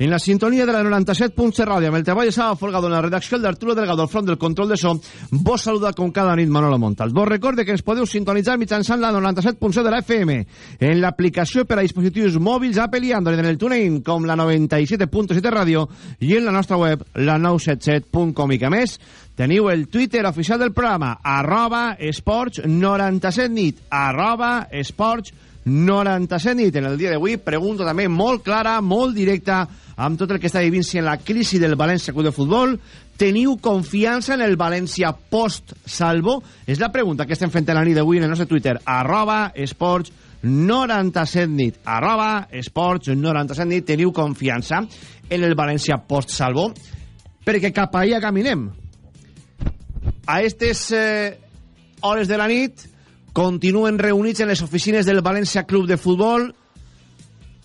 en la sintonia de la 97.7 ràdio, amb el treball de Saba Folgado en la redacció d'Arturo Delgado, al front del control de so, vos saluda com cada nit Manolo Montal. Vos recorde que ens podeu sintonitzar mitjançant la 97.7 de la FM, en l'aplicació per a dispositius mòbils Apple i Android, en el TuneIn, com la 97.7 ràdio, i en la nostra web, la 977.com, i que més, teniu el Twitter oficial del programa, arroba esports 97 nit, arroba esports 97 nit. En el dia d'avui, pregunto també molt clara, molt directa, amb tot el que està vivint en la crisi del València Club de Futbol. Teniu confiança en el València post-salvo? És la pregunta que estem fent la nit d'avui en el nostre Twitter, arroba esports 97 nit, arroba esports 97 nit. Teniu confiança en el València post-salvo? Perquè cap allà caminem a aquestes eh, hores de la nit continuen reunits en les oficines del València Club de Futbol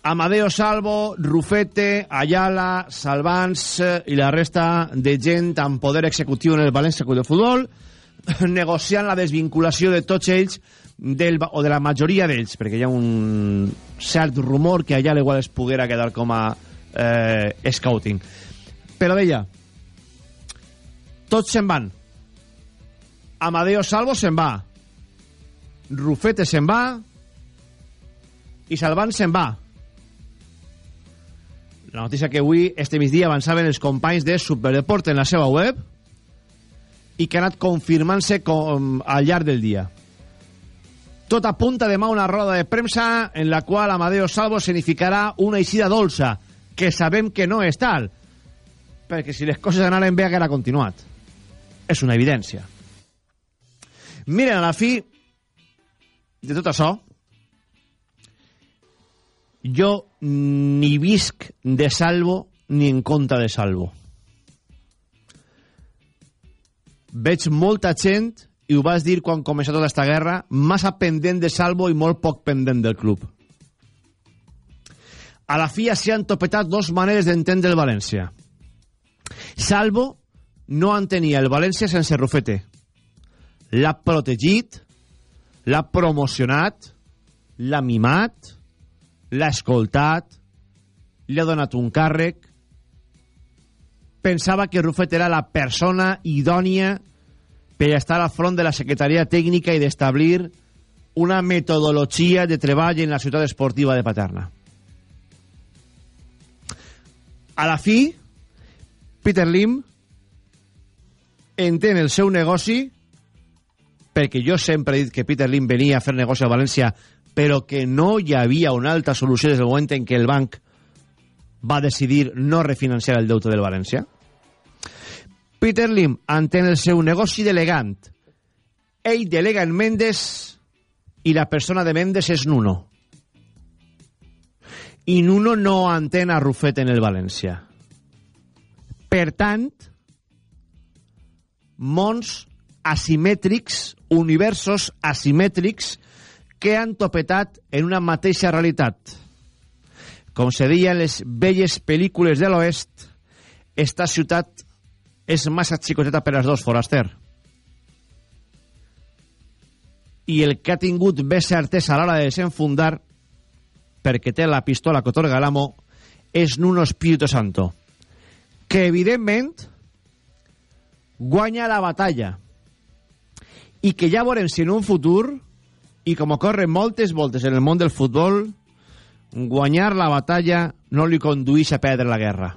Amadeo Salvo, Rufete, Ayala, Salvans eh, i la resta de gent amb poder executiu en el València Club de Futbol negociant la desvinculació de tots ells del, o de la majoria d'ells perquè hi ha un cert rumor que allà igual es poguera quedar com a eh, scouting però deia tots se'n van Amadeo Salvo se'n va. Rufete se'n va. I Salvan se'n va. La notícia que avui, este migdia, avançaven els companys de Superdeport en la seva web i que ha anat confirmant-se com, al llarg del dia. Tot apunta demà una roda de premsa en la qual Amadeo Salvo significarà una eixida dolça, que sabem que no és tal, perquè si les coses anaren bé haguera continuat. És una evidència. Miren, a la fi de tot això, jo ni visc de salvo ni en contra de salvo. Veig molta gent, i ho vas dir quan comença tota aquesta guerra, massa pendent de salvo i molt poc pendent del club. A la fi s'hi han topetat dos maneres d'entendre el València. Salvo no entenia el València sense Rufete l'ha protegit, l'ha promocionat, l'ha mimat, l'ha escoltat, li ha donat un càrrec, pensava que Rufet era la persona idònia per estar al front de la secretaria tècnica i d'establir una metodologia de treball en la ciutat esportiva de Paterna. A la fi, Peter Lim entén el seu negoci perquè jo sempre he dit que Peter Lim venia a fer negoci a València, però que no hi havia una altra solució des del moment en què el banc va decidir no refinanciar el deute del València. Peter Lim entén el seu negoci delegant. Ell delega en Mendes i la persona de Mendes és Nuno. I Nuno no entén a Rufet en el València. Per tant, mons asimètrics, universos asimètrics que han topetat en una mateixa realitat. Com se deia en les velles pel·lícules de l'oest, esta ciutat és massa xicoteta per als dos, foraster. I el que ha tingut més certesa a l'hora de desenfundar, perquè té la pistola que otorga l'amo, és Nuno Espíritu Santo, que evidentment guanya la batalla i que ja veurem si en un futur, i com ocorre moltes voltes en el món del futbol, guanyar la batalla no li condueix a perdre la guerra.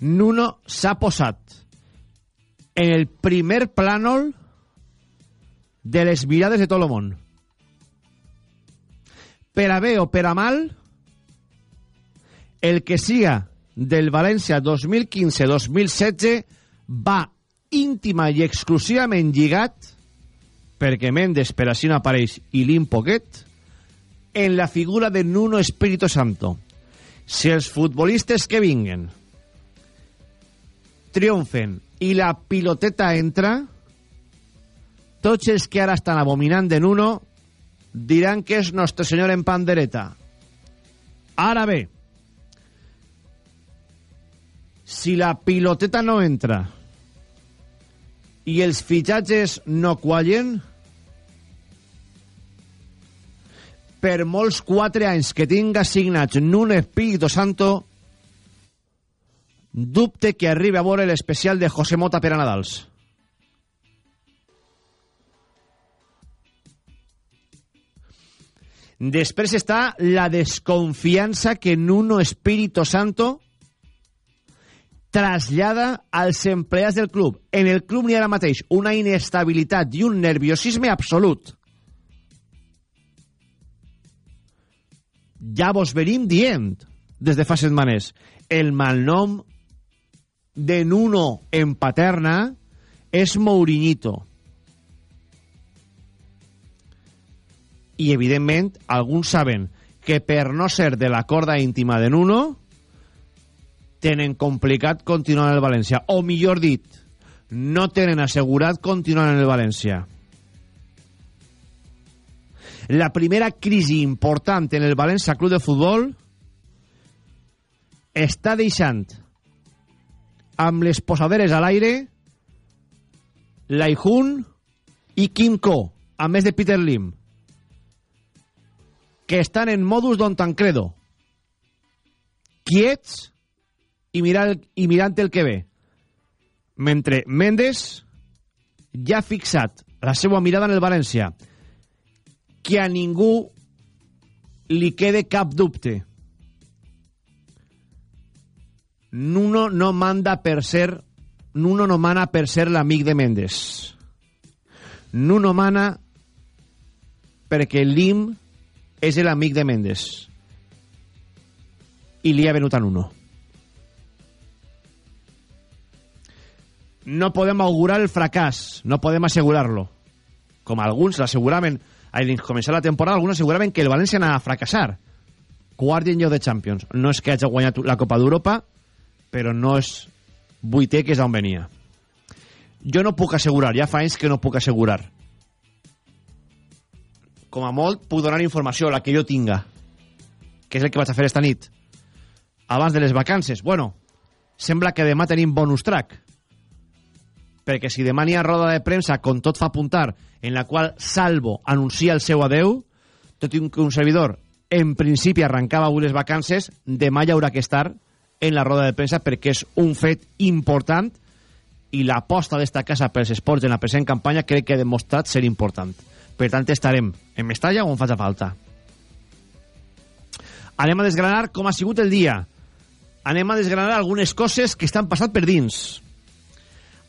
Nuno s'ha posat en el primer plànol de les mirades de tot el món. Per a bé o per a mal, el que siga del València 2015-2016 va íntima i exclusivament lligat perquè Mendes per així no apareix i Lim Poquet en la figura de Nuno Espíritu Santo. Si els futbolistes que vinguen triomfen i la piloteta entra, tots els que ara estan abominant de Nuno diran que és Nostre Senyor en pandereta. Ara bé, si la piloteta no entra i els fitxatges no quallen, per molts quatre anys que tinga signats Nuno Espíritu Santo, dubte que arribi a veure l'especial de José Mota per a Nadals. Després està la desconfiança que Nuno Espíritu Santo trasllada als empleats del club. En el club n'hi ha ara mateix una inestabilitat i un nerviosisme absolut. Ja vos venim dient des de fa setmanes el malnom de Nuno en paterna és Mourinhito. I, evidentment, alguns saben que per no ser de la corda íntima de Nuno tenen complicat continuar en el València. O, millor dit, no tenen assegurat continuar en el València la primera crisi important en el València Club de Futbol està deixant amb les posaderes a l'aire Laihun i Kim Ko, a més de Peter Lim, que estan en modus Don Tancredo, quiets i, mirar, i mirant el que ve. Mentre Mendes ja ha fixat la seva mirada en el València que a ningú li quede cap dubte. Nuno no manda per ser Nuno no mana per ser l'amic de Mendes. Nuno mana perquè Lim és l'amic de Mendes. I li ha venut a Nuno. No podem augurar el fracàs, no podem assegurar-lo. Com alguns l'asseguraven al començar la temporada, alguns asseguraven que el València anava a fracassar. Quart i de Champions. No és que hagi guanyat la Copa d'Europa, però no és vuitè, que és on venia. Jo no puc assegurar, ja fa anys que no puc assegurar. Com a molt, puc donar informació, la que jo tinga, que és el que vaig a fer esta nit. Abans de les vacances. Bueno, sembla que demà tenim bonus track perquè si demà n'hi ha roda de premsa, com tot fa apuntar, en la qual Salvo anuncia el seu adeu, tot i que un servidor en principi arrencava avui les vacances, demà hi haurà que estar en la roda de premsa perquè és un fet important i l'aposta d'esta casa pels esports en la present campanya crec que ha demostrat ser important. Per tant, estarem en Mestalla o en faci falta. Anem a desgranar com ha sigut el dia. Anem a desgranar algunes coses que estan passant per dins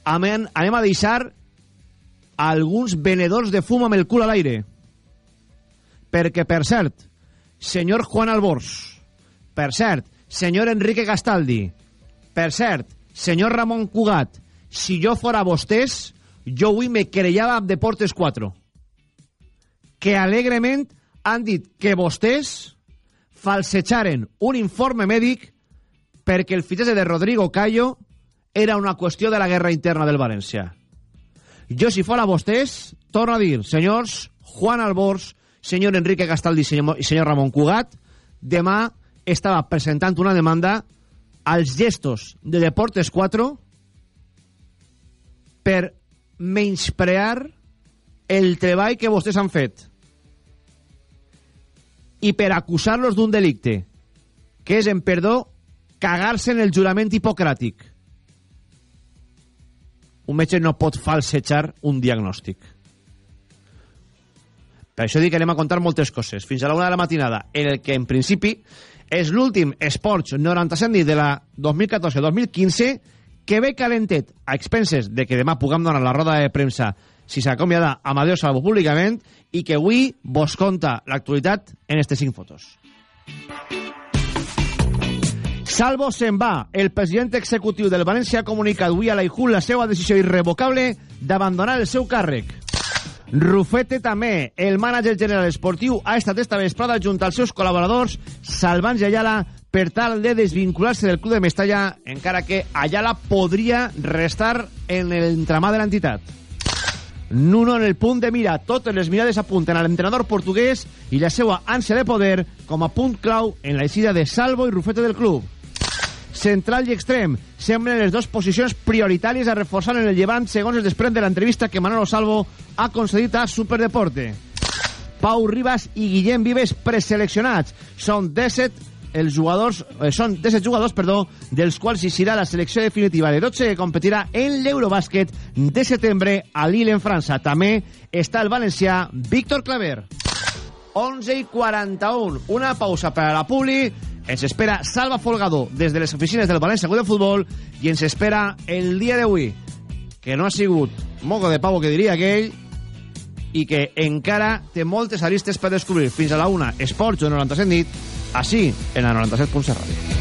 anem, anem a deixar alguns venedors de fum amb el cul a l'aire. Perquè, per cert, senyor Juan Albors, per cert, senyor Enrique Gastaldi, per cert, senyor Ramon Cugat, si jo fora vostès, jo avui me querellava amb Deportes 4. Que alegrement han dit que vostès falsejaren un informe mèdic perquè el fitxatge de Rodrigo Cayo era una qüestió de la guerra interna del València. Jo, si fora vostès, torno a dir, senyors Juan Albors, senyor Enrique Gastaldi i senyor, Ramon Cugat, demà estava presentant una demanda als gestos de Deportes 4 per menysprear el treball que vostès han fet i per acusar-los d'un delicte que és, en perdó, cagar-se en el jurament hipocràtic un metge no pot falsejar un diagnòstic. Per això dic que anem a contar moltes coses. Fins a la una de la matinada, en el que en principi és l'últim Esports 97 nit de la 2014-2015 que ve calentet a expenses de que demà puguem donar la roda de premsa si s'acomiada Amadeu Salvo públicament i que avui vos conta l'actualitat en aquestes cinc fotos. Salvo se'n va. El president executiu del València ha comunicat avui a l'Aijul la seva decisió irrevocable d'abandonar el seu càrrec. Rufete també, el mànager general esportiu, ha estat esta vesprada junt als seus col·laboradors Salvans i Ayala per tal de desvincular-se del club de Mestalla, encara que Ayala podria restar en l'entramà de l'entitat. Nuno en el punt de mira. Totes les mirades apunten a l'entrenador portuguès i la seva ànsia de poder com a punt clau en la eixida de Salvo i Rufete del club. Central i extrem semblen les dues posicions prioritàries a reforçar en el llevant segons es desprèn de l'entrevista que Manolo Salvo ha concedit a Superdeporte. Pau Ribas i Guillem Vives preseleccionats. Són 17 els jugadors, eh, són 17 jugadors, perdó, dels quals hi la selecció definitiva de 12 que competirà en l'Eurobàsquet de setembre a Lille, en França. També està el valencià Víctor Claver. 11 i 41. Una pausa per a la Publi. Ens espera Salva Folgado des de les oficines del València Club de Futbol i ens espera el dia d'avui, que no ha sigut moco de pavo, que diria aquell, i que encara té moltes aristes per descobrir. Fins a la una, Esports de 97 nit, així, en la 97.7 Ràdio.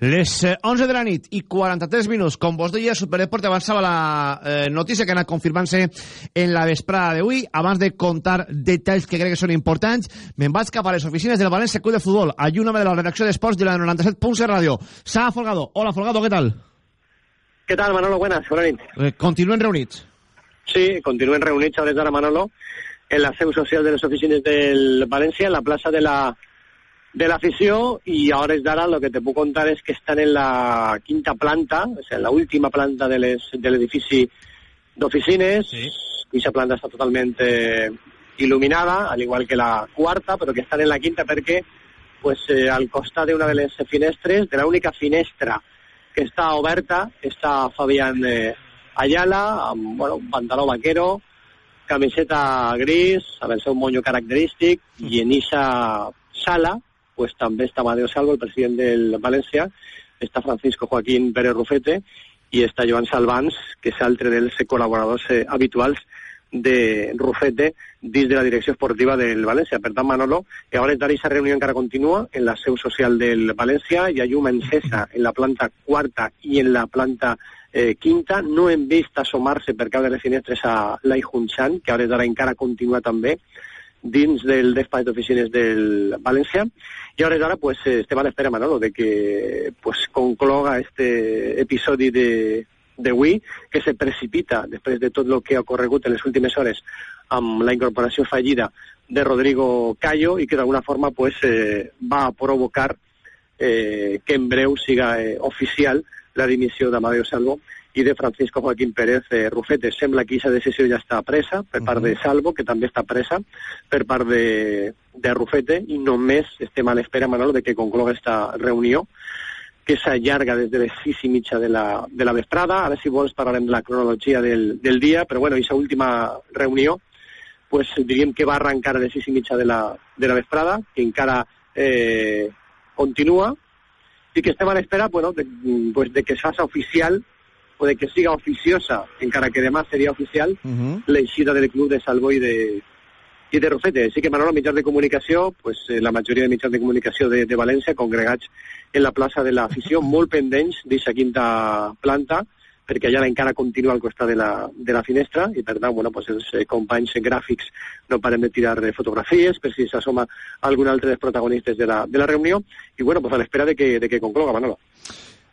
Les eh, 11 de la nit i 43 minuts, com vos deia, Superdeport avançava la eh, notícia que ha anat confirmant-se en la vesprada d'avui. Abans de contar detalls que crec que són importants, me'n vaig cap a les oficines del València Club de Futbol. Ayúdame de la redacció d'Esports de la 97.7 Radio. Sara Folgado. Hola, Folgado, què tal? ¿Qué tal, Manolo? Buenas, bona nit. Eh, continuen reunits. Sí, continuen reunits a hores d'ara, Manolo, en la seu social de les oficines del València, en la plaça de la de l'afició i a hores d'ara el que te puc contar és que estan en la quinta planta, o sigui, en la última planta de l'edifici d'oficines, sí. aquesta planta està totalment eh, il·luminada, al igual que la quarta, però que estan en la quinta perquè pues, eh, al costat d'una de les finestres, de l'única finestra que està oberta, està Fabián eh, Ayala, amb bueno, un pantaló vaquero, camiseta gris, amb el seu monyo característic, i en eixa sala pues també està Amadeo Salvo, el president del València, està Francisco Joaquín Pérez Rufete i està Joan Salvans, que és altre dels col·laboradors eh, habituals de Rufete dins de la direcció esportiva del València. Per tant, Manolo, que a hores d'ara aquesta reunió encara continua en la seu social del València, hi ha llum encesa en la planta quarta i en la planta eh, quinta. No hem vist assomar-se per cap de les finestres a l'Ai Hunchan, que a hores d'ara encara continua també dins del despatx d'oficines del València. I hores d'ara pues, estem a l'espera, Manolo, de que pues, concloga este episodi de d'avui, que se precipita després de tot el que ha ocorregut en les últimes hores amb la incorporació fallida de Rodrigo Callo i que d'alguna forma pues, eh, va provocar eh, que en breu siga eh, oficial la dimissió d'Amadeo Salvo i de Francisco Joaquín Pérez eh, Rufete. Sembla que aquesta decisió ja està presa per part de Salvo, que també està presa per part de, de Rufete, i només estem a l'espera, Manolo, de que concloga aquesta reunió que s'allarga des de les sis i mitja de la, de la vesprada. Ara, si vols, parlarem de la cronologia del, del dia, però bueno, aquesta última reunió pues, diríem que va arrencar a les sis i mitja de la, de la vesprada, que encara eh, continua, i que estem a l'espera bueno, de, pues, de que es faça oficial o de que siga oficiosa, encara que demà seria oficial, Uh -huh. l'eixida del club de Salvo i de, i de Rufete. Sí que Manolo, mitjans de comunicació, pues, eh, la majoria de mitjans de comunicació de, de València congregats en la plaça de l'afició, molt pendents d'aquesta quinta planta, perquè allà encara continua al costat de la, de la finestra i per tant, bueno, pues els eh, companys gràfics no paren de tirar eh, fotografies per si s'assoma algun altre dels protagonistes de la, de la reunió i bueno, pues a l'espera de que, de que concloga, Manolo.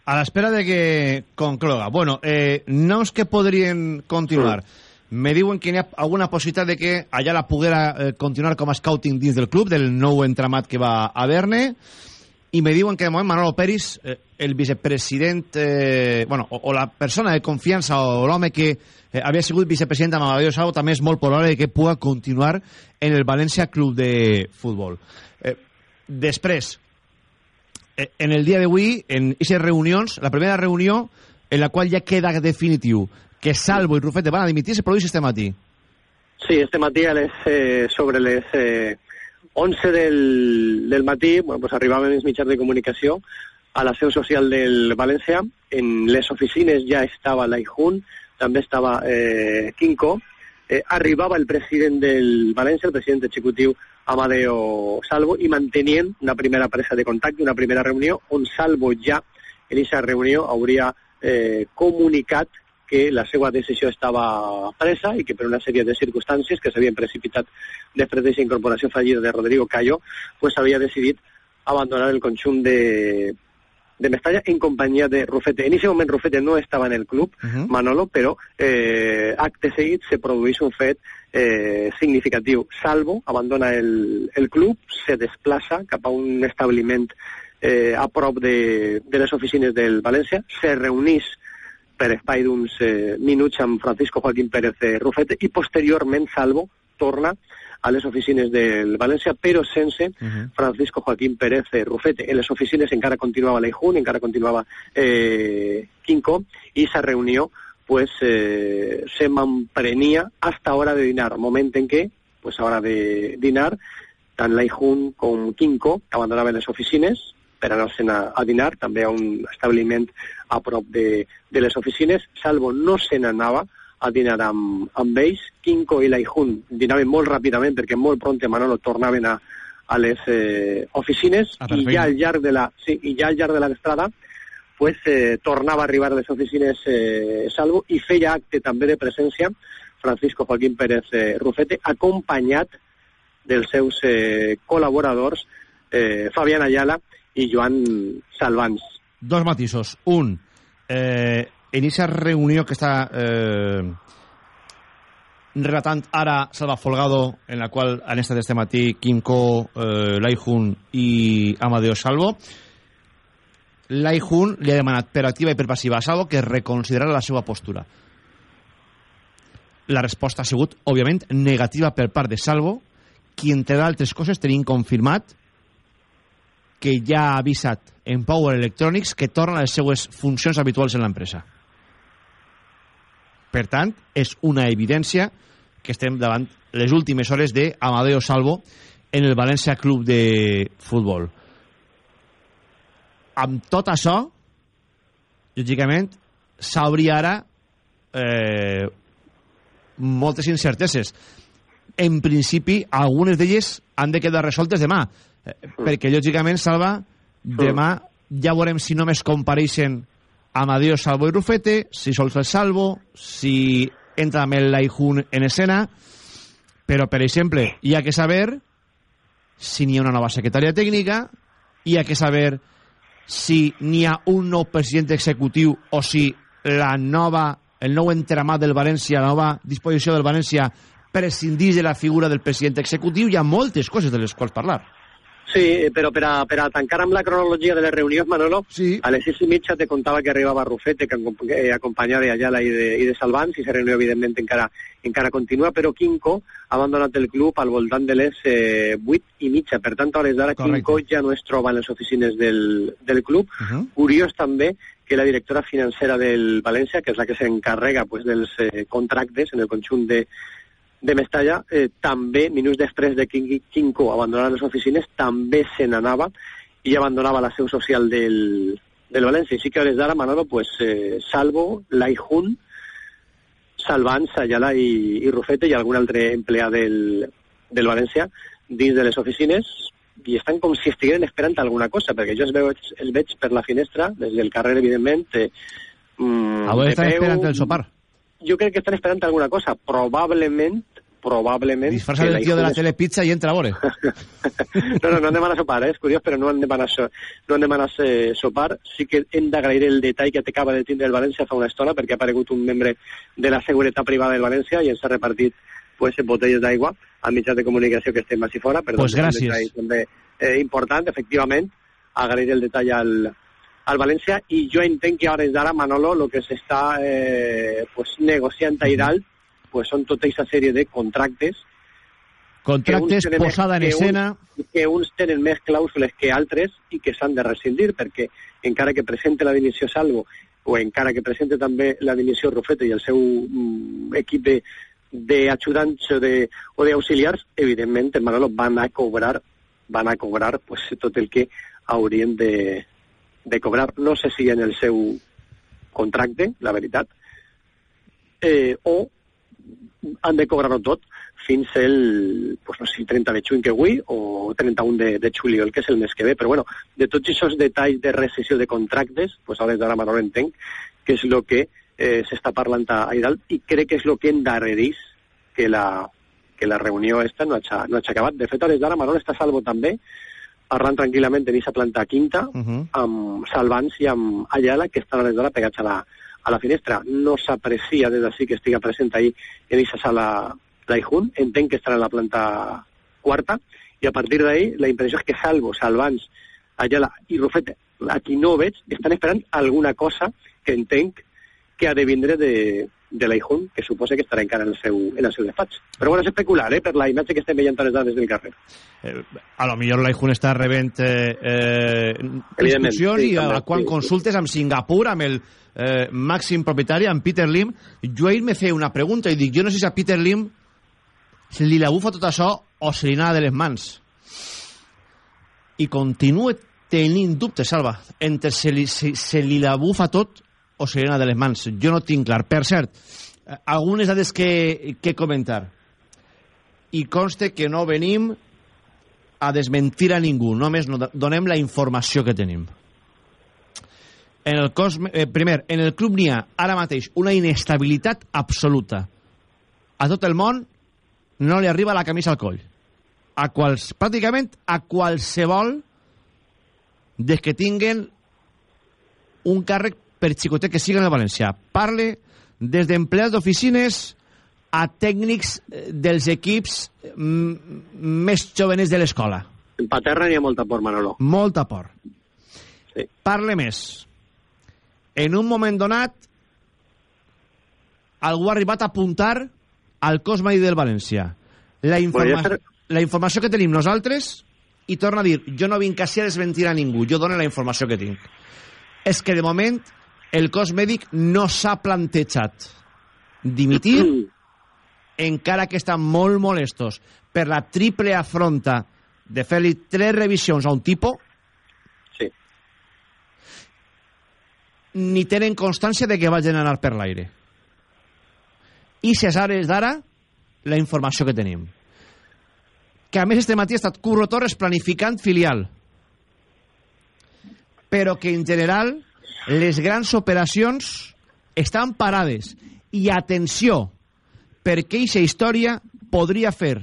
A l'espera de que concloga. Bueno, eh, noms que podrien continuar. Me diuen que hi ha alguna possibilitat de que allà la poguera eh, continuar com a scouting dins del club, del nou entramat que va a haver-ne, i me diuen que de moment Manolo Peris, eh, el vicepresident, eh, bueno, o, o la persona de confiança o l'home que eh, havia sigut vicepresident amb Amadeo Salvo també és molt probable que pugui continuar en el València Club de Futbol. Eh, després, en el dia d'avui, en aquestes reunions, la primera reunió en la qual ja queda definitiu que Salvo i Rufete van a dimitir se produeix este matí. Sí, este matí a les, eh, sobre les eh, 11 del, del matí bueno, pues arribaven els mitjans de comunicació a la seu social del València. En les oficines ja estava l'Aijun, també estava eh, Quinco. Eh, arribava el president del València, el president executiu Amadeo Salvo, i mantenien una primera presa de contacte, una primera reunió, on Salvo ja en aquesta reunió hauria eh, comunicat que la seva decisió estava presa i que per una sèrie de circumstàncies que s'havien precipitat després d'aquesta incorporació fallida de Rodrigo Cayo, pues havia decidit abandonar el conjunt de, de Mestalla en companyia de Rufete. En aquest moment Rufete no estava en el club, uh -huh. Manolo, però eh, acte seguit se produeix un fet eh, significatiu. Salvo abandona el, el club, se desplaça cap a un establiment eh, a prop de, de les oficines del València, se reuneix per espai d'uns eh, minuts amb Francisco Joaquín Pérez eh, Rufete i posteriorment Salvo torna a les oficines del València, però sense uh -huh. Francisco Joaquín Pérez eh, Rufete. En les oficines encara continuava l'Eijun, encara continuava eh, Quinco, i aquesta reunió pues, eh, se m'emprenia hasta hora de dinar, moment en què, pues, a hora de dinar, tant l'Eijun com Quinco abandonaven les oficines, per anar-se'n a, a dinar, també a un establiment a prop de, de les oficines. Salvo no se n'anava a dinar amb, amb ells. Quinco i l'Aijun dinaven molt ràpidament perquè molt pront Manolo tornaven a, a les eh, oficines Ah, i ja al llarg de la, sí, i ja al llarg de la estrada pues, eh, tornava a arribar a les oficines eh, Salvo i feia acte també de presència Francisco Joaquín Pérez eh, Rufete, acompanyat dels seus eh, col·laboradors eh, Fabián Ayala i Joan Salvans. Dos matisos. Un, eh, en aquesta reunió que està eh, relatant ara Salva Folgado, en la qual han estat este matí Quinco, eh, Laijun i Amadeo Salvo, Laijun li ha demanat per activa i per passiva a que reconsiderara la seva postura. La resposta ha sigut, òbviament, negativa per part de Salvo, qui, entre d'altres coses, tenim confirmat que ja ha avisat en Power Electronics que torna a les seues funcions habituals en l'empresa. Per tant, és una evidència que estem davant les últimes hores de Amadeo Salvo en el València Club de Futbol. Amb tot això, lògicament, s'hauria ara eh, moltes incerteses. En principi, algunes d'elles han de quedar resoltes demà, eh, perquè, lògicament, Salva, demà ja veurem si només compareixen Amadeo Salvo i Rufete, si sols el Salvo, si entra també el Laijun en escena, però, per exemple, hi ha que saber si n'hi ha una nova secretària tècnica, hi ha que saber si n'hi ha un nou president executiu o si la nova, el nou entramat del València, la nova disposició del València prescindís de la figura del president executiu, hi ha moltes coses de les quals parlar. Sí, però per a, per a tancar amb la cronologia de les reunions, Manolo, Sí. a les sis i mitja te contava que arribava Rufete, que acomp- eh, acompanyada de Ayala i de, i de Salvans, i la reunió, evidentment, encara, encara continua, però Quinco ha abandonat el club al voltant de les eh, vuit i mitja. Per tant, a hores d'ara. Quinco ja no es troba en les oficines del, del club. Uh -huh. Curiós també que la directora financera del València, que és la que s'encarrega pues, dels eh, contractes en el conjunt de, de Mestalla, eh, també, minuts després de que Quinco abandonara les oficines, també se n'anava i abandonava la seu social del, del València. Sí que a hores d'ara, Manolo, pues, eh, Salvo, Laihun, Salvans, Ayala i, i Rufete i algun altre empleat del, del València dins de les oficines i estan com si estigueren esperant alguna cosa, perquè jo els veig, els veig per la finestra, des del carrer, evidentment, eh, mm, Avui estan peu. esperant el sopar. Jo crec que estan esperant alguna cosa. Probablement, probablement... Disfressa que del tio de la telepizza i entra a veure. no, no, no han demanat sopar, eh? és curiós, però no han demanat, so, no han demanat eh, sopar. Sí que hem d'agrair el detall que t'acaba de tindre el València fa una estona, perquè ha aparegut un membre de la seguretat privada del València i ens ha repartit pues, botelles d'aigua a mitjans de comunicació que estem així fora. Per Pues tant, és un gràcies. detall També eh, important, efectivament, agrair el detall al, al València i jo entenc que a hores d'ara, Manolo, el que s'està eh, pues, negociant a dalt pues, són tota aquesta sèrie de contractes Contractes, que més- posada en que escena... uns, que uns tenen més clàusules que altres i que s'han de rescindir perquè encara que presente la dimissió Salvo o encara que presente també la dimissió Rufete i el seu mm, equip de d'ajudants o d'auxiliars, evidentment, Manolo van a cobrar van a cobrar pues, tot el que haurien de, de cobrar. No sé si en el seu contracte, la veritat, eh, o han de cobrar-ho tot fins el, pues no sé, 30 de juny que avui o 31 de, de juliol, que és el mes que ve. Però bueno, de tots aquests detalls de rescisió de contractes, pues a d'ara Manolo entenc que és el que eh, s'està parlant a, a dalt i crec que és el que endarrerís que la, que la reunió esta no ha, no ha acabat. De fet, a d'ara Manolo està salvo també, parlant tranquil·lament en aquesta planta quinta, Uh -huh. amb Salvans i amb Ayala, que estan a les d'ara pegats a la, a la finestra. No s'aprecia des d'ací que estiga present ahí en aquesta sala l'Aijun, entenc que estarà en la planta quarta, i a partir d'ahí la impressió és que Salvo, Salvans, Ayala i Rufete, a qui no veig, estan esperant alguna cosa que entenc que ha de vindre de, de l'Aijun, que suposa que estarà encara en el seu, en el seu despatx. Però bueno, és especular, eh, per la imatge que estem veient a les dades del carrer. Eh, a lo millor l'Aijun està rebent eh, eh, instruccions sí, i a, quan sí, sí. consultes amb Singapur, amb el eh, màxim propietari, amb Peter Lim, jo ahir me feia una pregunta i dic, jo no sé si a Peter Lim se li la bufa tot això o se li de les mans. I continue tenint dubtes, Salva, entre se li, se, se li la bufa tot o se li anava de les mans. Jo no tinc clar. Per cert, eh, algunes dades que, que comentar. I conste que no venim a desmentir a ningú, només no donem la informació que tenim. En el cos, eh, primer, en el club n'hi ha ara mateix una inestabilitat absoluta. A tot el món no li arriba la camisa al coll. A quals, pràcticament a qualsevol des que tinguen un càrrec per xicotet que siguen al València. Parle des d'empleats d'oficines a tècnics eh, dels equips mm, més jovenes de l'escola. En Paterna n'hi ha molta por, Manolo. Molta por. Sí. Parle més. En un moment donat, algú ha arribat a apuntar al cos mèdic del València. La, informa ser- la informació que tenim nosaltres, i torna a dir, jo no vinc a desmentir a ningú, jo dono la informació que tinc. És que de moment el cos mèdic no s'ha plantejat dimitir encara que estan molt molestos per la triple afronta de fer-li tres revisions a un tipus, Sí. ni tenen constància de que vagin a anar per l'aire. I Cesar és d'ara la informació que tenim. Que a més este matí ha estat Curro Torres planificant filial. Però que en general les grans operacions estan parades. I atenció, perquè aquesta història podria fer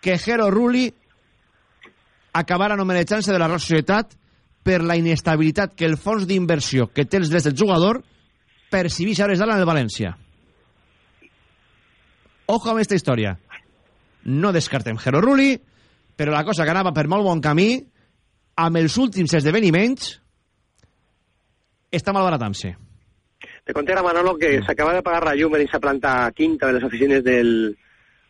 que Jero Rulli acabara nomenejant-se de la Real Societat per la inestabilitat que el fons d'inversió que té els drets del jugador percibís a hores d'ara en el València. Ojo amb aquesta història. No descartem Jero Rulli, però la cosa que anava per molt bon camí, amb els últims esdeveniments, està malbaratant-se. Te conté ara, Manolo, que s'acaba de pagar la llum en aquesta planta quinta de les oficines del,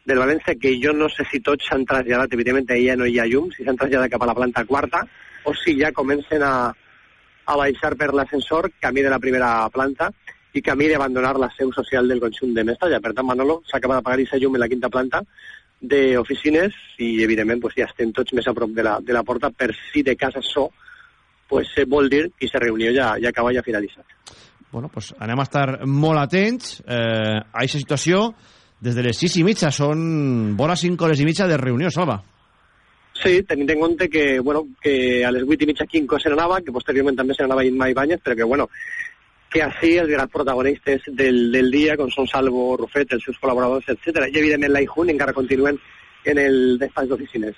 del València, que jo no sé si tots s'han traslladat, evidentment ja no hi ha llum, si s'han traslladat cap a la planta quarta, o si ja comencen a, a baixar per l'ascensor, camí de la primera planta, i camí d'abandonar la seu social del conjunt de Mestalla. Per tant, Manolo, s'acaba de pagar aquesta llum en la quinta planta d'oficines i, evidentment, pues, ja estem tots més a prop de la, de la porta per si de cas això pues, eh, vol dir que aquesta reunió ja, ja acaba ja finalitzat. Bueno, pues anem a estar molt atents eh, a aquesta situació. Des de les 6 i mitja, són vora 5 hores i mitja de reunió, Salva. Sí, tenint en compte que, bueno, que a les 8 i mitja Quinco se n'anava, que posteriorment també se n'anava Imma Ibáñez, però que, bueno, que així els grans protagonistes del, del dia, com són Salvo, Rufet, els seus col·laboradors, etc. I, evidentment, l'Aijun encara continuen en el despatx d'oficines.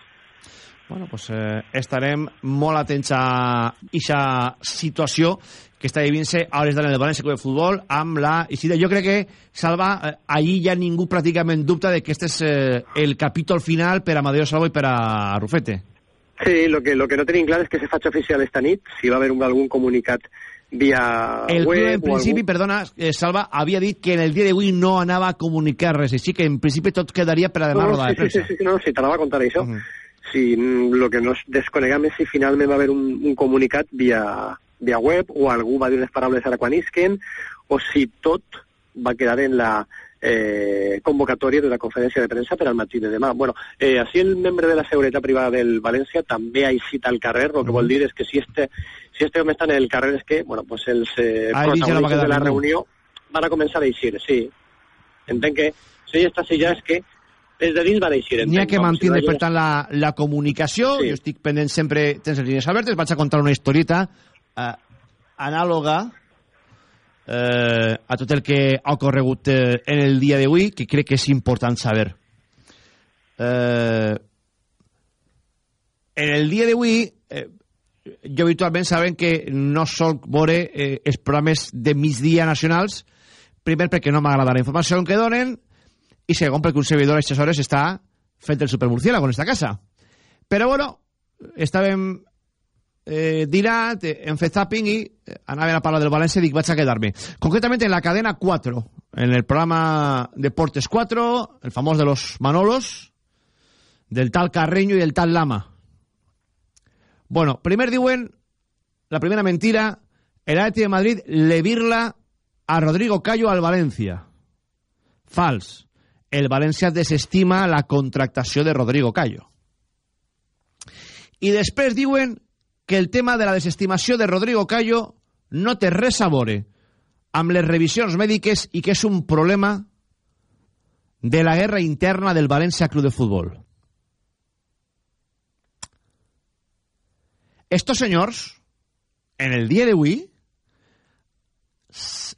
Bueno, pues eh, estarem molt atents a aquesta situació que està vivint-se a hores d'ara en el València Club de Futbol amb la Isidre. Jo crec que, Salva, eh, allí ja ningú pràcticament dubta de que este és eh, el capítol final per a Salvo i per a Rufete. Sí, lo que, lo que no tenim clar és que se faci oficial esta nit, si va haver un, algun comunicat via el web... club en principi, algun... perdona, eh, Salva, havia dit que en el dia d'avui no anava a comunicar res, així que en principi tot quedaria per a demà no, roda sí, de premsa. Sí, sí, sí, no, sí, t'anava a contar això. Uh -huh. Si lo que nos desconeguem és si finalment va haver un, un comunicat via, via web o algú va dir unes paraules ara quan isquen o si tot va quedar en la eh, convocatòria de la conferència de premsa per al matí de demà. Bueno, eh, així el membre de la seguretat privada del València també ha eixit al carrer, el que vol dir és que si este, si este home està en el carrer és que bueno, pues els eh, Ah, protagonistes quedar de la ningú. reunió van a començar a eixir, sí. Entenc que si ell està així ja és que des de dins van eixir. N'hi ha que mantenir, per tant, la, la comunicació. Sí. Jo estic pendent sempre, tens les línies obertes, vaig a contar una historieta eh, anàloga eh, a tot el que ha ocorregut eh, en el dia d'avui, que crec que és important saber. Eh, en el dia d'avui, eh, jo habitualment saben que no sol veure eh, els programes de migdia nacionals, primer perquè no m'agrada la informació que donen, i segon perquè un servidor a aquestes hores està fent el supermurciélago en esta casa. Però bueno, estàvem eh, dinant, eh, hem fet zapping i eh, anaven a parlar del València i dic vaig a quedar-me. Concretament en la cadena 4, en el programa Deportes 4, el famós de los Manolos, del tal Carreño i del tal Lama. Bueno, primer diuen, la primera mentira, el Atleti de Madrid le virla a Rodrigo Cayo al València. Fals. El València desestima la contractació de Rodrigo Cayo. I després diuen que el tema de la desestimació de Rodrigo Cayo no té res a veure amb les que és un problema de la guerra interna del València Club de Futbol. Estos senyors, en el dia d'avui,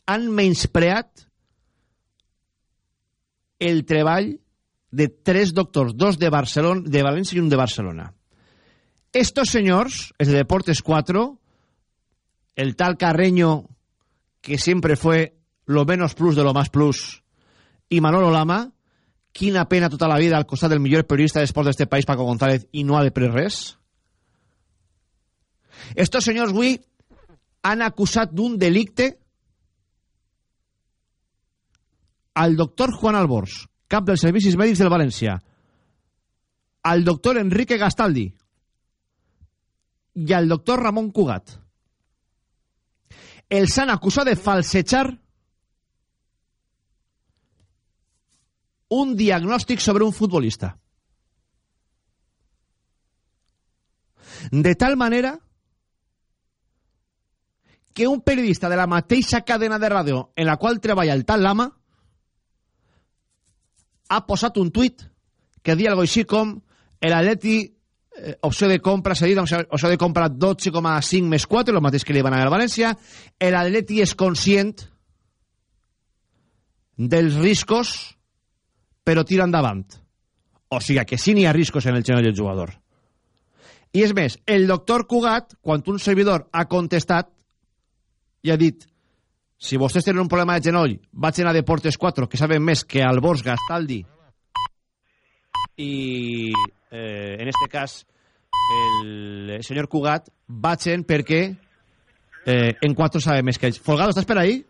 han menyspreat el treball de tres doctors, dos de Barcelona, de València i un de Barcelona. Estos señores, es de Deportes 4, el tal Carreño, que siempre fue lo menos plus de lo más plus, y Manolo Lama, quina pena tota la vida al costat del millor periodista d'esport d'este país, Paco González, i no ha de pres res. Estos senyors avui han acusat d'un delicte al doctor Juan Albors, cap dels servicis mèdics del València, al doctor Enrique Gastaldi i al doctor Ramon Cugat. Els han acusat de falsejar un diagnòstic sobre un futbolista. De tal manera que un periodista de la mateixa cadena de ràdio en la qual treballa el tal Lama ha posat un tuit que dia algo així com l'Atleti eh, opció de compra cedida, opció de compra 12,5 més 4, el mateix que li van a al València, l'Atleti és conscient dels riscos, però tira endavant. O sigui que sí n'hi ha riscos en el genoll del jugador. I és més, el doctor Cugat, quan un servidor ha contestat i ha dit si vostès tenen un problema de genoll, vaig anar a Deportes 4, que saben més que Albors, Gastaldi i, eh, en este cas, el senyor Cugat, vagin perquè eh, en 4 sabe més que ells. Folgado, estàs per ahí?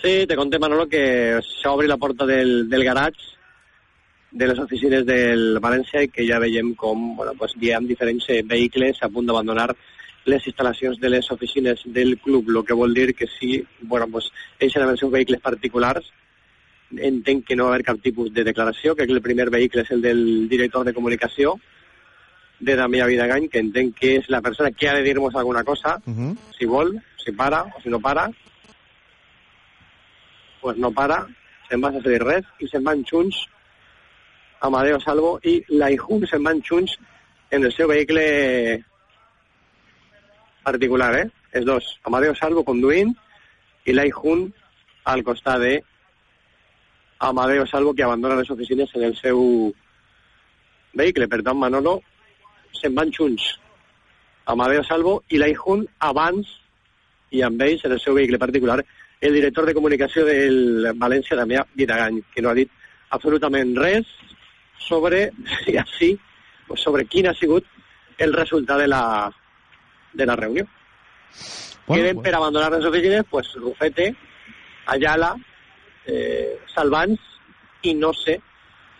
Sí, te conté, Manolo, que s'obri la porta del, del garatge de les oficines del València i que ja veiem com bueno, pues, hi ha diferents eh, vehicles a punt d'abandonar les instal·lacions de les oficines del club, el que vol dir que si bueno, pues, ells eren els seus vehicles particulars, entenc que no va haver cap tipus de declaració, que el primer vehicle és el del director de comunicació de Damià Vidagany, que entenc que és la persona que ha de dir-nos alguna cosa, Uh -huh. si vol, si para o si no para, pues no para, se'n va sense dir res i se'n van junts Amadeo Salvo i l'Aijun se'n van junts en el seu vehicle particular, eh? Els dos, Amadeo Salvo conduint i l'Aijun al costat de Amadeo Salvo que abandona les oficines en el seu vehicle. Per tant, Manolo se'n van junts. Amadeo Salvo i l'Aijun abans i amb ells en el seu vehicle particular el director de comunicació del València, Damià Vidagany, que no ha dit absolutament res sobre, si així, sobre quin ha sigut el resultat de la, de la reunió. Bueno, Queden pues- per abandonar les oficines pues, Rufete, Ayala, eh, Salvans i no sé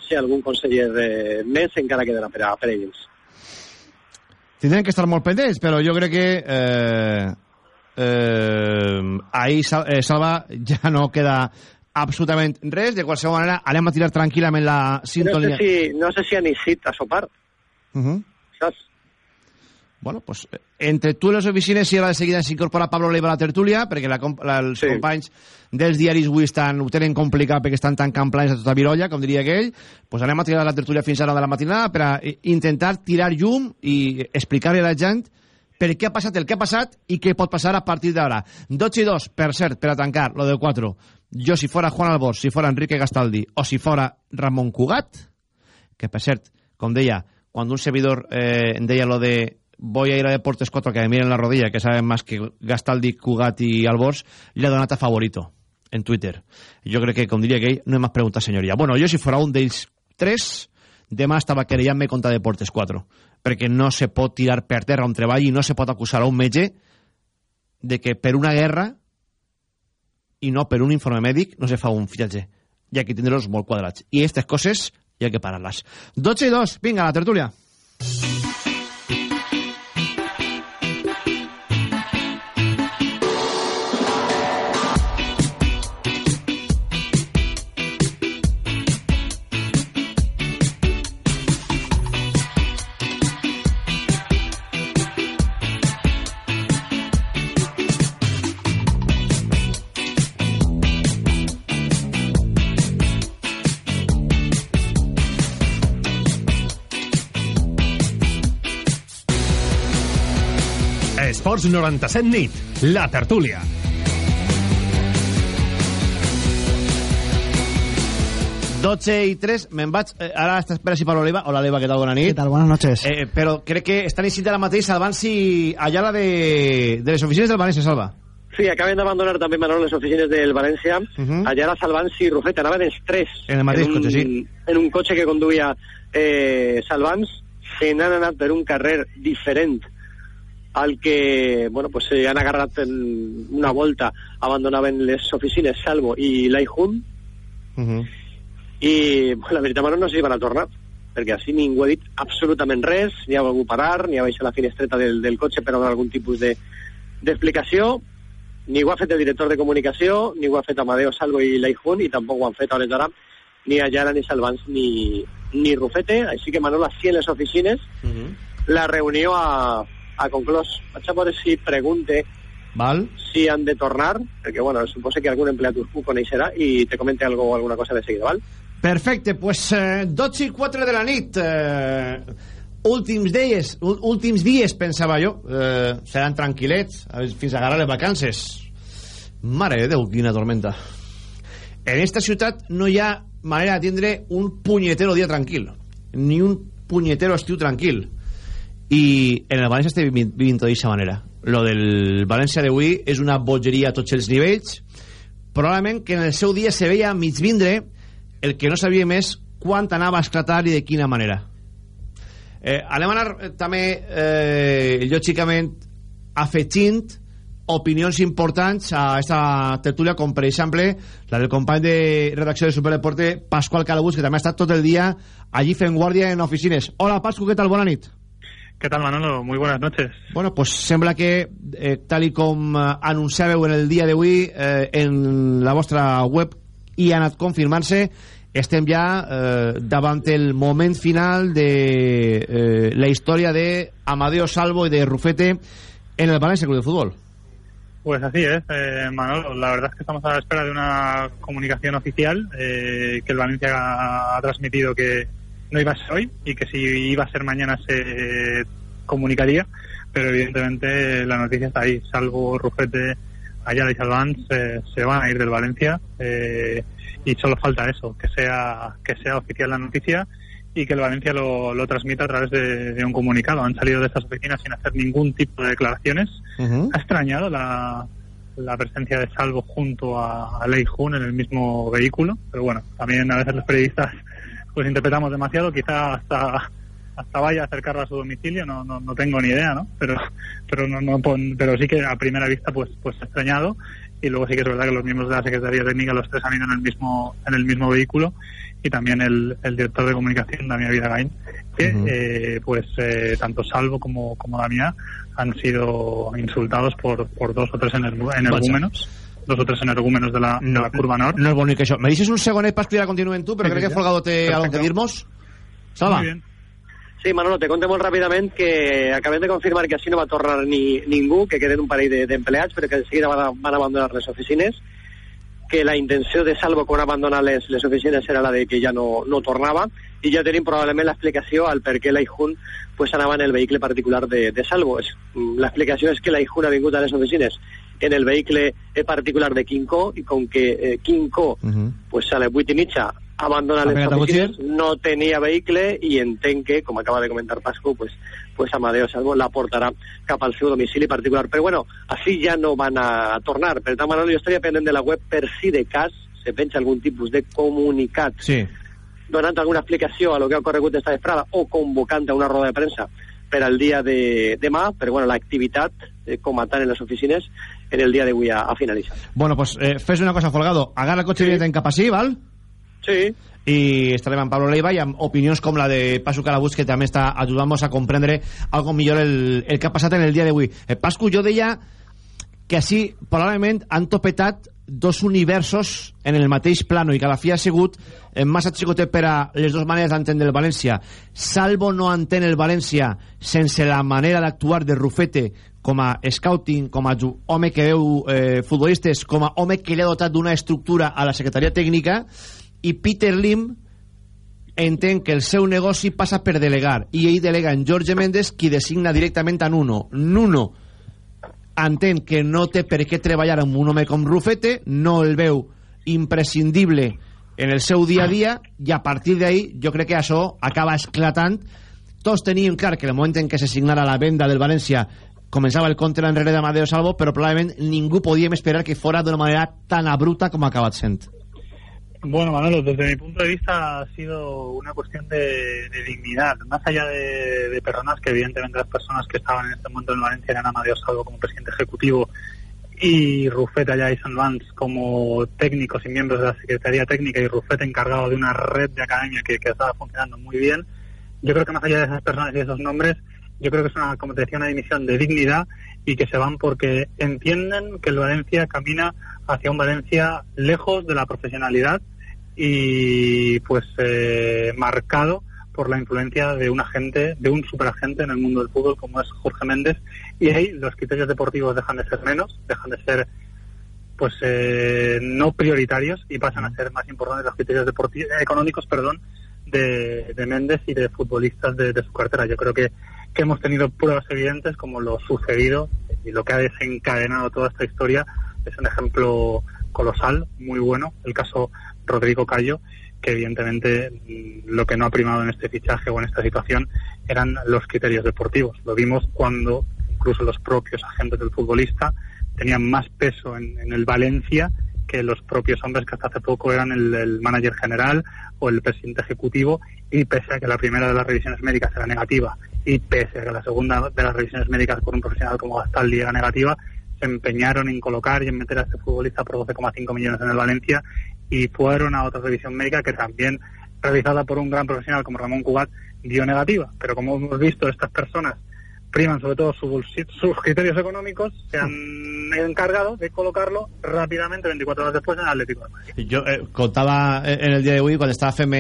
si algun conseller eh, més encara quedarà per, a, per ells. tindrem que estar molt pendents, però jo crec que eh, eh, ahir Sal- eh, Salva ja no queda absolutament res. De qualsevol manera, anem a tirar tranquil·lament la No sé, sintonia. si, no sé si han eixit a sopar, Uh -huh. saps? Bueno, pues, eh, entre tu i les oficines i ara de seguida s'incorpora Pablo Leiva a la tertúlia, perquè la, la, els Sí. companys dels diaris avui estan, ho tenen complicat perquè estan tancant plans a tota virolla, com diria aquell, pues anem a tirar la tertúlia fins a la de la matinada per a eh, intentar tirar llum i explicar-li a la gent per què ha passat el que ha passat i què pot passar a partir d'ara. 12 i 2, per cert, per a tancar, lo de 4. Jo, si fora Juan Albors, si fora Enrique Gastaldi o si fora Ramon Cugat, que per cert, com deia, quan un servidor eh, deia lo de voy a ir a Deportes 4 que me miren la rodilla, que saben más que Gastaldi, Cugat i Albors, li ha donat a favorito en Twitter. Jo crec que, com diria aquell, no hem más preguntat, senyoria. Bueno, jo si fora un d'ells tres, demà estava querellant-me contra Deportes 4, perquè no se pot tirar per terra un treball i no se pot acusar a un metge de que per una guerra i no per un informe mèdic no se fa un fitxatge. Hi ha que tindre-los molt quadrats. I aquestes coses hi que parar-les. 12 i 2, vinga, la tertúlia. Esports 97 nit, la tertúlia. Dotze i 3, me'n vaig... Eh, ara està espera si Pablo Leiva. Hola, Leiva, què tal? Bona nit. ¿Qué tal? Buenas noches. Eh, però crec que estan eixint ara mateix salvant si allà la de, de les oficines del València, Salva. Sí, acaben d'abandonar també Manol les oficines del València. Uh -huh. Allà la Salvans i Rufeta anaven els tres. En el mateix un, cotxe, sí. En un cotxe que conduïa eh, Salvans. Se n'han anat per un carrer diferent al que, bueno, pues se han agarrat en una volta, abandonaven les oficines Salvo i l'Aijun, Uh -huh. i bueno, la veritat, Manol, no sé si van a tornar, perquè així ningú ha dit absolutament res, ni ha volgut parar, ni ha baixat la finestreta del, del cotxe per donar algun tipus de d'explicació, ni ho ha fet el director de comunicació, ni ho ha fet Amadeo Salvo i l'Aijun, i tampoc ho han fet a hores d'ara ni Ayala, ni Salvans, ni, ni Rufete, així que Manol, així en les oficines, Uh -huh. la reunió ha, ha conclòs. Vaig a veure si pregunte Val? si han de tornar, perquè, bueno, suposo que algun empleat ho coneixerà i te comente algo, alguna cosa de seguida, val? Perfecte, pues eh, 12 i 4 de la nit. Eh, últims dies, últims dies, pensava jo. Eh, seran tranquil·lets, fins a agarrar les vacances. Mare de Déu, quina tormenta. En esta ciutat no hi ha manera de tindre un punyetero dia tranquil. Ni un punyetero estiu tranquil. I en el València estem vivint, vivint d'aquesta manera. Lo del València d'avui és una bogeria a tots els nivells. Probablement que en el seu dia se veia mig vindre el que no sabia més quan anava a esclatar i de quina manera. Eh, anem a anar eh, també, eh, lògicament, afegint opinions importants a esta tertúlia, com per exemple la del company de redacció de Superdeporte, Pascual Calabús, que també ha estat tot el dia allí fent guàrdia en oficines. Hola, Pascu, què tal? Bona nit. ¿Qué tal, Manolo? Muy buenas noches. Bueno, pues sembla que, eh, tal i com eh, anunciàveu en el dia d'avui eh, en la vostra web i ha anat confirmant-se, estem ja eh, davant el moment final de eh, la història de Amadeo Salvo y de Rufete en el Valencia Club de Fútbol. Pues así es, eh, Manolo. La verdad es que estamos a la espera de una comunicación oficial eh, que el Valencia ha transmitido que no iba a ser hoy y que si iba a ser mañana se comunicaría, pero evidentemente la noticia está ahí. Salvo Rufete, Ayala y Salván se, se van a ir del Valencia eh, y solo falta eso, que sea que sea oficial la noticia y que el Valencia lo, lo transmita a través de, de un comunicado. Han salido de estas oficinas sin hacer ningún tipo de declaraciones. Ha extrañado la, la presencia de Salvo junto a, a Lei Jun en el mismo vehículo, pero bueno, también a veces los periodistas pues interpretamos demasiado, quizá hasta hasta vaya a acercarlo a su domicilio, no, no, no tengo ni idea, ¿no? Pero pero no, no pero sí que a primera vista pues pues extrañado. Y luego sí que es verdad que los miembros de la Secretaría Técnica los tres han ido en el mismo en el mismo vehículo. Y también el, el director de comunicación Damián Vidagain que eh, pues eh, tanto Salvo como como Damián han sido insultados por por dos o tres ener- energúmenos dos o tres energúmenos de la, de la curva nord No és bonic això. Me deixes un segonet per que continuem tu, però Sí, crec que sí. Folgado algo que dir-nos. Salva. Muy bien. Sí, Manolo, te conté molt ràpidament que acabem de confirmar que així no va tornar ni ningú, que queden un parell de- d'empleats, però que de seguida van, a- van abandonar les oficines, que la intenció de Salvo quan abandonar les, les oficines era la de que ja no, no tornava, i ja tenim probablement l'explicació al per què l'Aijun pues, anava en el vehicle particular de, de Salvo. Mm, L'explicació és que l'Aijun ha vingut a les oficines en el vehicle eh, particular de Quinco, i com que eh, Quinco Uh pues a les 8 i mitja abandona Ha les a oficines, no tenia vehicle i entenc que, com acaba de comentar Pascu, pues, pues Amadeo Salvo la portarà cap al seu domicili particular. Però bueno, així ja no van a tornar. Per tant, Manolo, jo estaria pendent de la web per si de cas se penja algun tipus de comunicat Sí. donant alguna explicació a lo que ha ocorregut esta vesprada o convocant a una roda de premsa per al dia de demà, però bueno, l'activitat eh, com a tal en les oficines en el dia d'avui ha, ha finalitzat. Bueno, pues eh, fes una cosa, Folgado. Agarra el cotxe sí. en cap així, val? Sí, i estarem amb Pablo Leiva i amb opinions com la de Pascu Calabús que també està ajudant-nos a comprendre algo millor el, el que ha passat en el dia d'avui eh, Pascu, jo deia que així probablement han topetat dos universos en el mateix plano i que a la fi ha sigut eh, massa xicotet per a les dues maneres d'entendre el València. Salvo no entén el València sense la manera d'actuar de Rufete com a scouting, com a home que veu eh, futbolistes, com a home que li ha dotat d'una estructura a la secretaria tècnica i Peter Lim entén que el seu negoci passa per delegar i ell delega en Jorge Méndez qui designa directament a Nuno. Nuno entén que no té per què treballar amb un home com Rufete no el veu imprescindible en el seu dia a dia i a partir d'ahí jo crec que això acaba esclatant. Tots teníem clar que el moment en què se signara la venda del València començava el contra enrere d'Amadeo Salvo però probablement ningú podíem esperar que fora d'una manera tan abrupta com ha acabat sent Bueno, Manolo, desde mi punto de vista ha sido una cuestión de, dignidad, más allá de, personas que evidentemente las personas que estaban en este momento en Valencia eran Amadeo Salvo como presidente ejecutivo y Rufet allá y como técnicos y miembros de la Secretaría Técnica y Rufet encargado de una red de academia que, estaba funcionando muy bien. Yo creo que más allá de esas personas y esos nombres, yo creo que es una, como te decía, una dimisión de dignidad y que se van porque entienden que el Valencia camina hacia un Valencia lejos de la profesionalidad y pues eh, marcado por la influencia de un agente, de un superagente en el mundo del fútbol como es Jorge Méndez. Y ahí los criterios deportivos dejan de ser menos, dejan de ser pues eh, no prioritarios y pasan a ser más importantes los criterios económicos, perdón, de, de Méndez y de futbolistas de, de su cartera. Yo creo que, que hemos tenido pruebas evidentes como lo sucedido y lo que ha desencadenado toda esta historia. Es un ejemplo colosal, muy bueno, el caso Rodrigo Cayo, que evidentemente mm, lo que no ha primado en este fichaje o en esta situación eran los criterios deportivos. Lo vimos cuando incluso los propios agentes del futbolista tenían más peso en, el Valencia que los propios hombres que hasta hace poco eran el, el manager general o el presidente ejecutivo y pese a que la primera de las revisiones médicas era negativa y pese a que la segunda de las revisiones médicas por un profesional como Gastaldi era negativa, se empeñaron en colocar y en meter a este futbolista por 12,5 millones en el Valencia y fueron a otra revisión médica que también realizada por un gran profesional como Ramón Cubat dio negativa. Pero como hemos visto, estas personas priman sobre todo sus, sus criterios económicos, se han encargado de colocarlo rápidamente, 24 horas después, en Atlético de Madrid. Jo eh, contava en el dia d'avui, quan estava fent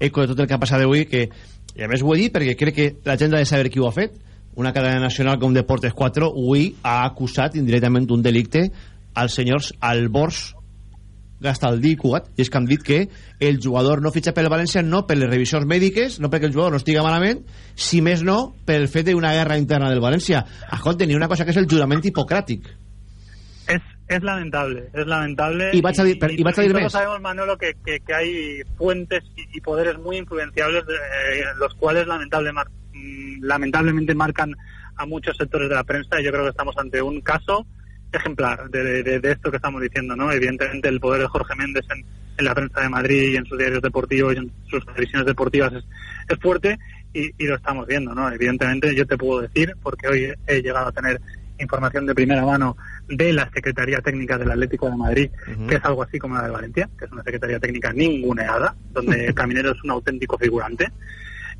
eco de tot el que ha passat d'avui, que, i a més ho he dit que la gent de saber qui ho una cadena nacional com Deportes 4 avui ha acusat indirectament un delicte als senyors Albors Gastaldí i i és que han dit que el jugador no fitxa pel València no per les revisions mèdiques, no perquè el jugador no estiga malament, si més no pel fet d'una guerra interna del València. Escolta, ni una cosa que és el jurament hipocràtic. Es, es lamentable, es lamentable. Y vas a dir, y, y, vas a dir todos més. sabemos, Manolo, que, que, que hay fuentes y, y poderes muy influenciables, eh, los cuales lamentable, mar, mm, lamentablemente marcan a muchos sectores de la prensa y yo creo que estamos ante un caso ejemplar de, de, de, esto que estamos diciendo, ¿no? Evidentemente el poder de Jorge Méndez en, en, la prensa de Madrid y en sus diarios deportivos y en sus televisiones deportivas es, es fuerte y, y, lo estamos viendo, ¿no? Evidentemente yo te puedo decir, porque hoy he llegado a tener información de primera mano de la Secretaría Técnica del Atlético de Madrid, uh -huh. que es algo así como la de Valencia, que es una Secretaría Técnica ninguneada, donde Caminero es un auténtico figurante,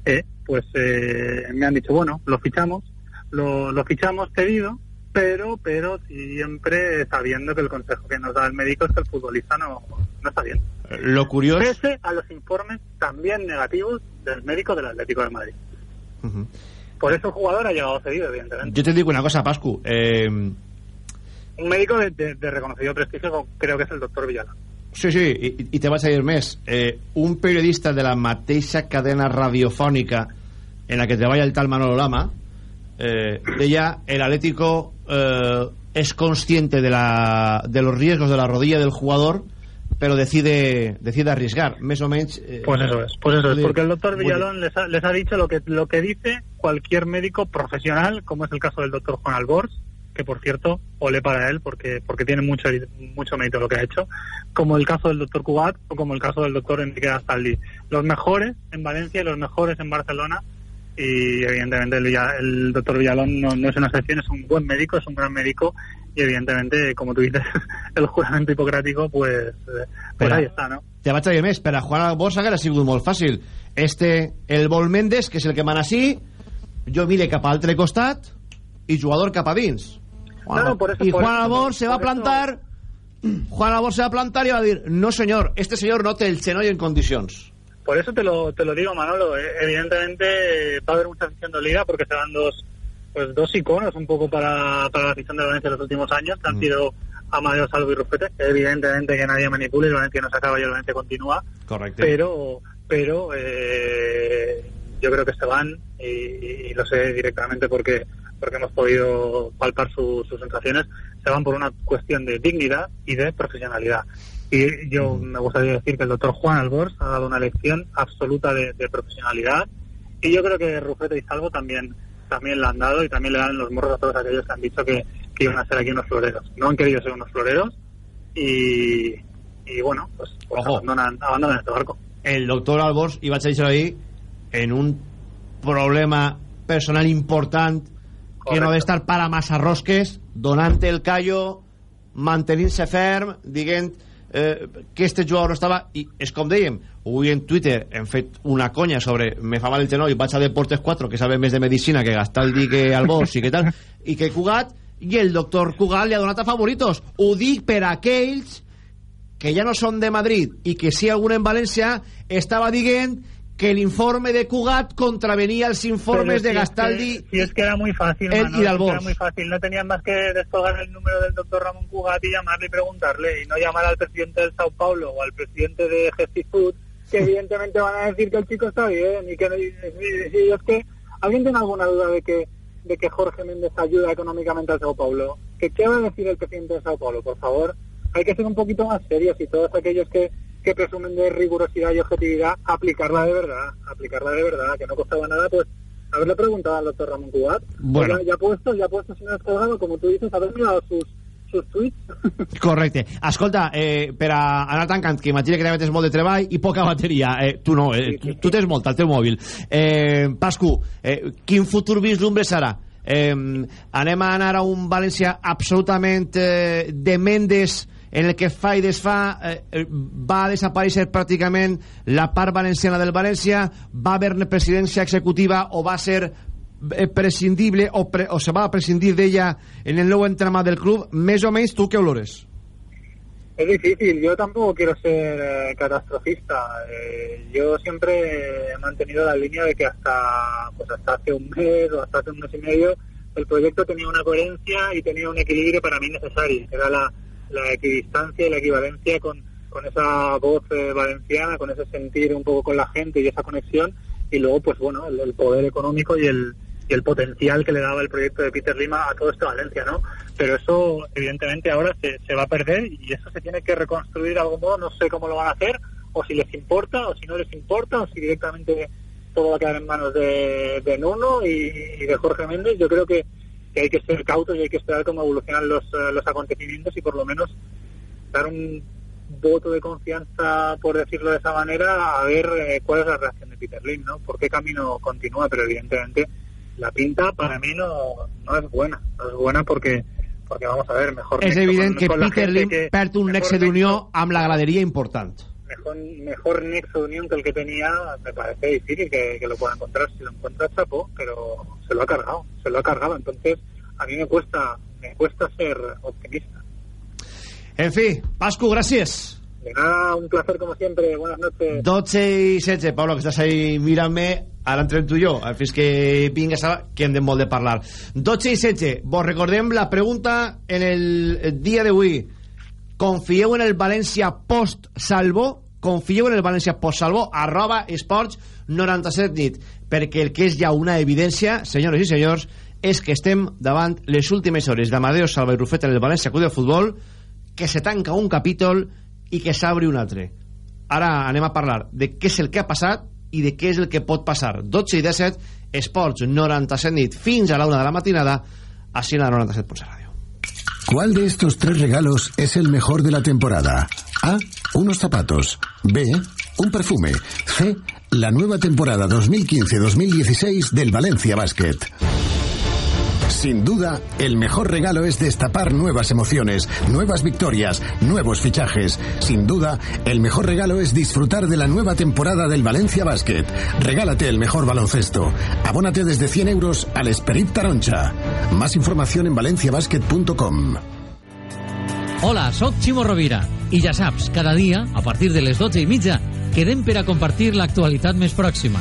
eh, pues eh, me han dicho, bueno, lo fichamos, lo, lo fichamos pedido, pero pero siempre sabiendo que el consejo que nos da el médico es que el futbolista no, no está bien. Lo curioso... Pese a los informes también negativos del médico del Atlético de Madrid. Uh -huh. Por eso el jugador ha llegado cedido, evidentemente. Yo te digo una cosa, Pascu. Eh... Un médico de, de, de, reconocido prestigio creo que es el doctor Villalón. Sí, sí, i, i te vaig a dir més. Eh, un periodista de la mateixa cadena radiofònica en la que treballa el tal Manolo Lama eh, deia el Atlético eh, es consciente de, la, de los riesgos de la rodilla del jugador pero decide decide arriesgar. Más o menos eh, pues eso es pues eso es porque el doctor Villalón les ha, les ha dicho lo que lo que dice cualquier médico profesional como es el caso del doctor Juan Albors que por cierto ole para él porque porque tiene mucho mucho mérito lo que ha hecho como el caso del doctor Cubat o como el caso del doctor Enrique Astaldi los mejores en Valencia y los mejores en Barcelona y evidentemente el, el doctor Villalón no, no, es una excepción, es un buen médico, es un gran médico y evidentemente, como tú dices, el juramento hipocrático, pues, pues Però, ahí està, no? Te vaig a dir més, per a jugar al Borsa que ha sigut molt fàcil. Este, el Vol Mendes, que és el que mana així, jo mire cap a altre costat i jugador cap a dins. No, no, por eso, y Juan eso, Albor se va a plantar... Juan Albor se va a plantar y va a dir no señor, este señor no té el xenoll en condicions. Por eso te lo, te lo digo, Manolo. Evidentemente va a haber mucha afición dolida porque se van dos, pues dos iconos un poco para, para la afición de Valencia en los últimos años, que han sido Amadeo Salvo y Rufete. Evidentemente que nadie manipula y el Valencia no se acaba y el Valencia continúa. Correcto. Pero, pero eh, yo creo que se van y, y, lo sé directamente porque porque hemos podido palpar su, sus sensaciones, se van por una cuestión de dignidad y de profesionalidad. Y yo me gustaría decir que el doctor Juan Albors ha dado una lección absoluta de, de, profesionalidad y yo creo que Rufete y Salvo también también la han dado y también le dan los morros a todos aquellos que han dicho que, que iban a ser aquí unos floreros. No han querido ser unos floreros y, y bueno, pues, pues abandonan, abandonan este barco. El doctor Albors, i vaig a dir ahí, en un problema personal important que no ha d'estar para massa rosques, donant el callo, mantenint-se ferm, eh, que este jugador no estava i és com dèiem, avui en Twitter hem fet una conya sobre me fa mal el genoll vaig a Deportes 4 que sabe més de medicina que Gastaldi que Albors i que tal i que Cugat i el doctor Cugat li ha donat a favoritos. Ho dic per aquells que ja no són de Madrid i que si algun en València estava dient que el informe de Cugat contravenía los informes si de Gastaldi. Es que, si es que era muy fácil, el, Manolo, y era muy fácil. No tenían más que descolgar el número del doctor Ramón Cugat y llamarle y preguntarle, y no llamar al presidente del Sao Paulo o al presidente de Gesti Food, que evidentemente van a decir que el chico está bien y que y, y, y es que alguien tiene alguna duda de que de que Jorge Méndez ayuda económicamente al Sao Paulo. ¿Qué, ¿Qué va a decir el presidente de Sao Paulo? Por favor, hay que ser un poquito más serios y todos aquellos que que presumen de rigurosidad y objetividad, aplicarla de verdad, aplicarla de verdad, que no costaba nada, pues haberle preguntado al doctor Ramón Cubat. Bueno. Ya, ya puesto, ya puesto, si no has colgado, como tú dices, haber mirado sus, sus tuits. Correcte. Escolta, eh, per a anar tancant, que imagina que tens molt de treball i poca bateria. Eh, tu no, eh, tu, tu tens molt al teu mòbil. Eh, Pascu, eh, quin futur vislumbres serà? Eh, anem a anar a un València absolutament eh, de Mendes en el que fa i desfà eh, va desaparèixer pràcticament la part valenciana del València va haver presidència executiva o va ser eh, prescindible o, pre, o se va a prescindir d'ella en el nou entramat del club, més o menys tu què olores? Es difícil, yo tampoco quiero ser eh, catastrofista. Eh, yo siempre he mantenido la línea de que hasta, pues hasta hace un mes o hasta hace un mes y medio el proyecto tenía una coherencia y tenía un equilibrio para mí necesario, era la, la equidistancia y la equivalencia con, con esa voz eh, valenciana, con ese sentir un poco con la gente y esa conexión, y luego, pues bueno, el, poder económico y el, y el potencial que le daba el proyecto de Peter Lima a todo este Valencia, ¿no? Pero eso, evidentemente, ahora se, se va a perder y eso se tiene que reconstruir de algún modo. No sé cómo lo van a hacer, o si les importa, o si no les importa, o si directamente todo va a quedar en manos de, de Nuno y, y de Jorge Méndez. Yo creo que, que hay que ser cautos y hay que esperar cómo evolucionan los, eh, los acontecimientos y por lo menos dar un voto de confianza, por decirlo de esa manera, a ver eh, cuál es la reacción de Peter Lim, ¿no? Por qué camino continúa, pero evidentemente la pinta para mí no, no es buena. No es buena porque, porque vamos a ver, mejor... És evident que Peter Lim que- perd un nexe d'unió amb la graderia important. Mejor, mejor nexo de unión que el que tenía, me parece difícil que, que lo pueda encontrar. Si lo encuentra, chapó, pero se lo ha cargado, se lo ha cargado. Entonces, a mí me cuesta, me cuesta ser optimista. En fi, Pascu, gràcies. De nada, un placer como siempre. Buenas noches. 12 i 16, Pablo, que estàs ahí mirant-me, ara entrem tu i jo, fins que vingues ara, que hem de molt de parlar. 12 i 16, vos recordem la pregunta en el dia d'avui. Confieu en el València post-salvo? Confieu en el València post-salvo? Arroba esports 97 nit. Perquè el que és ja una evidència, senyores i senyors, és que estem davant les últimes hores d'Amadeo Salva i Rufet en el València Club de Futbol, que se tanca un capítol i que s'abre un altre. Ara anem a parlar de què és el que ha passat i de què és el que pot passar. 12 i 17, Esports 97 nit fins a la una de la matinada, així en la 97.7 Ràdio. ¿Cuál de estos tres regalos es el mejor de la temporada? A. Unos zapatos. B. Un perfume. C. La nueva temporada 2015-2016 del Valencia Basket. Sin duda, el mejor regalo es destapar nuevas emociones, nuevas victorias, nuevos fichajes. Sin duda, el mejor regalo es disfrutar de la nueva temporada del Valencia Basket. Regálate el mejor baloncesto. Abónate desde 100 euros al Esperit Taroncha. Más información en valenciabasket.com. Hola, sóc Ximo Rovira. I ja saps, cada dia, a partir de les 12 i mitja, quedem per compartir l'actualitat més pròxima.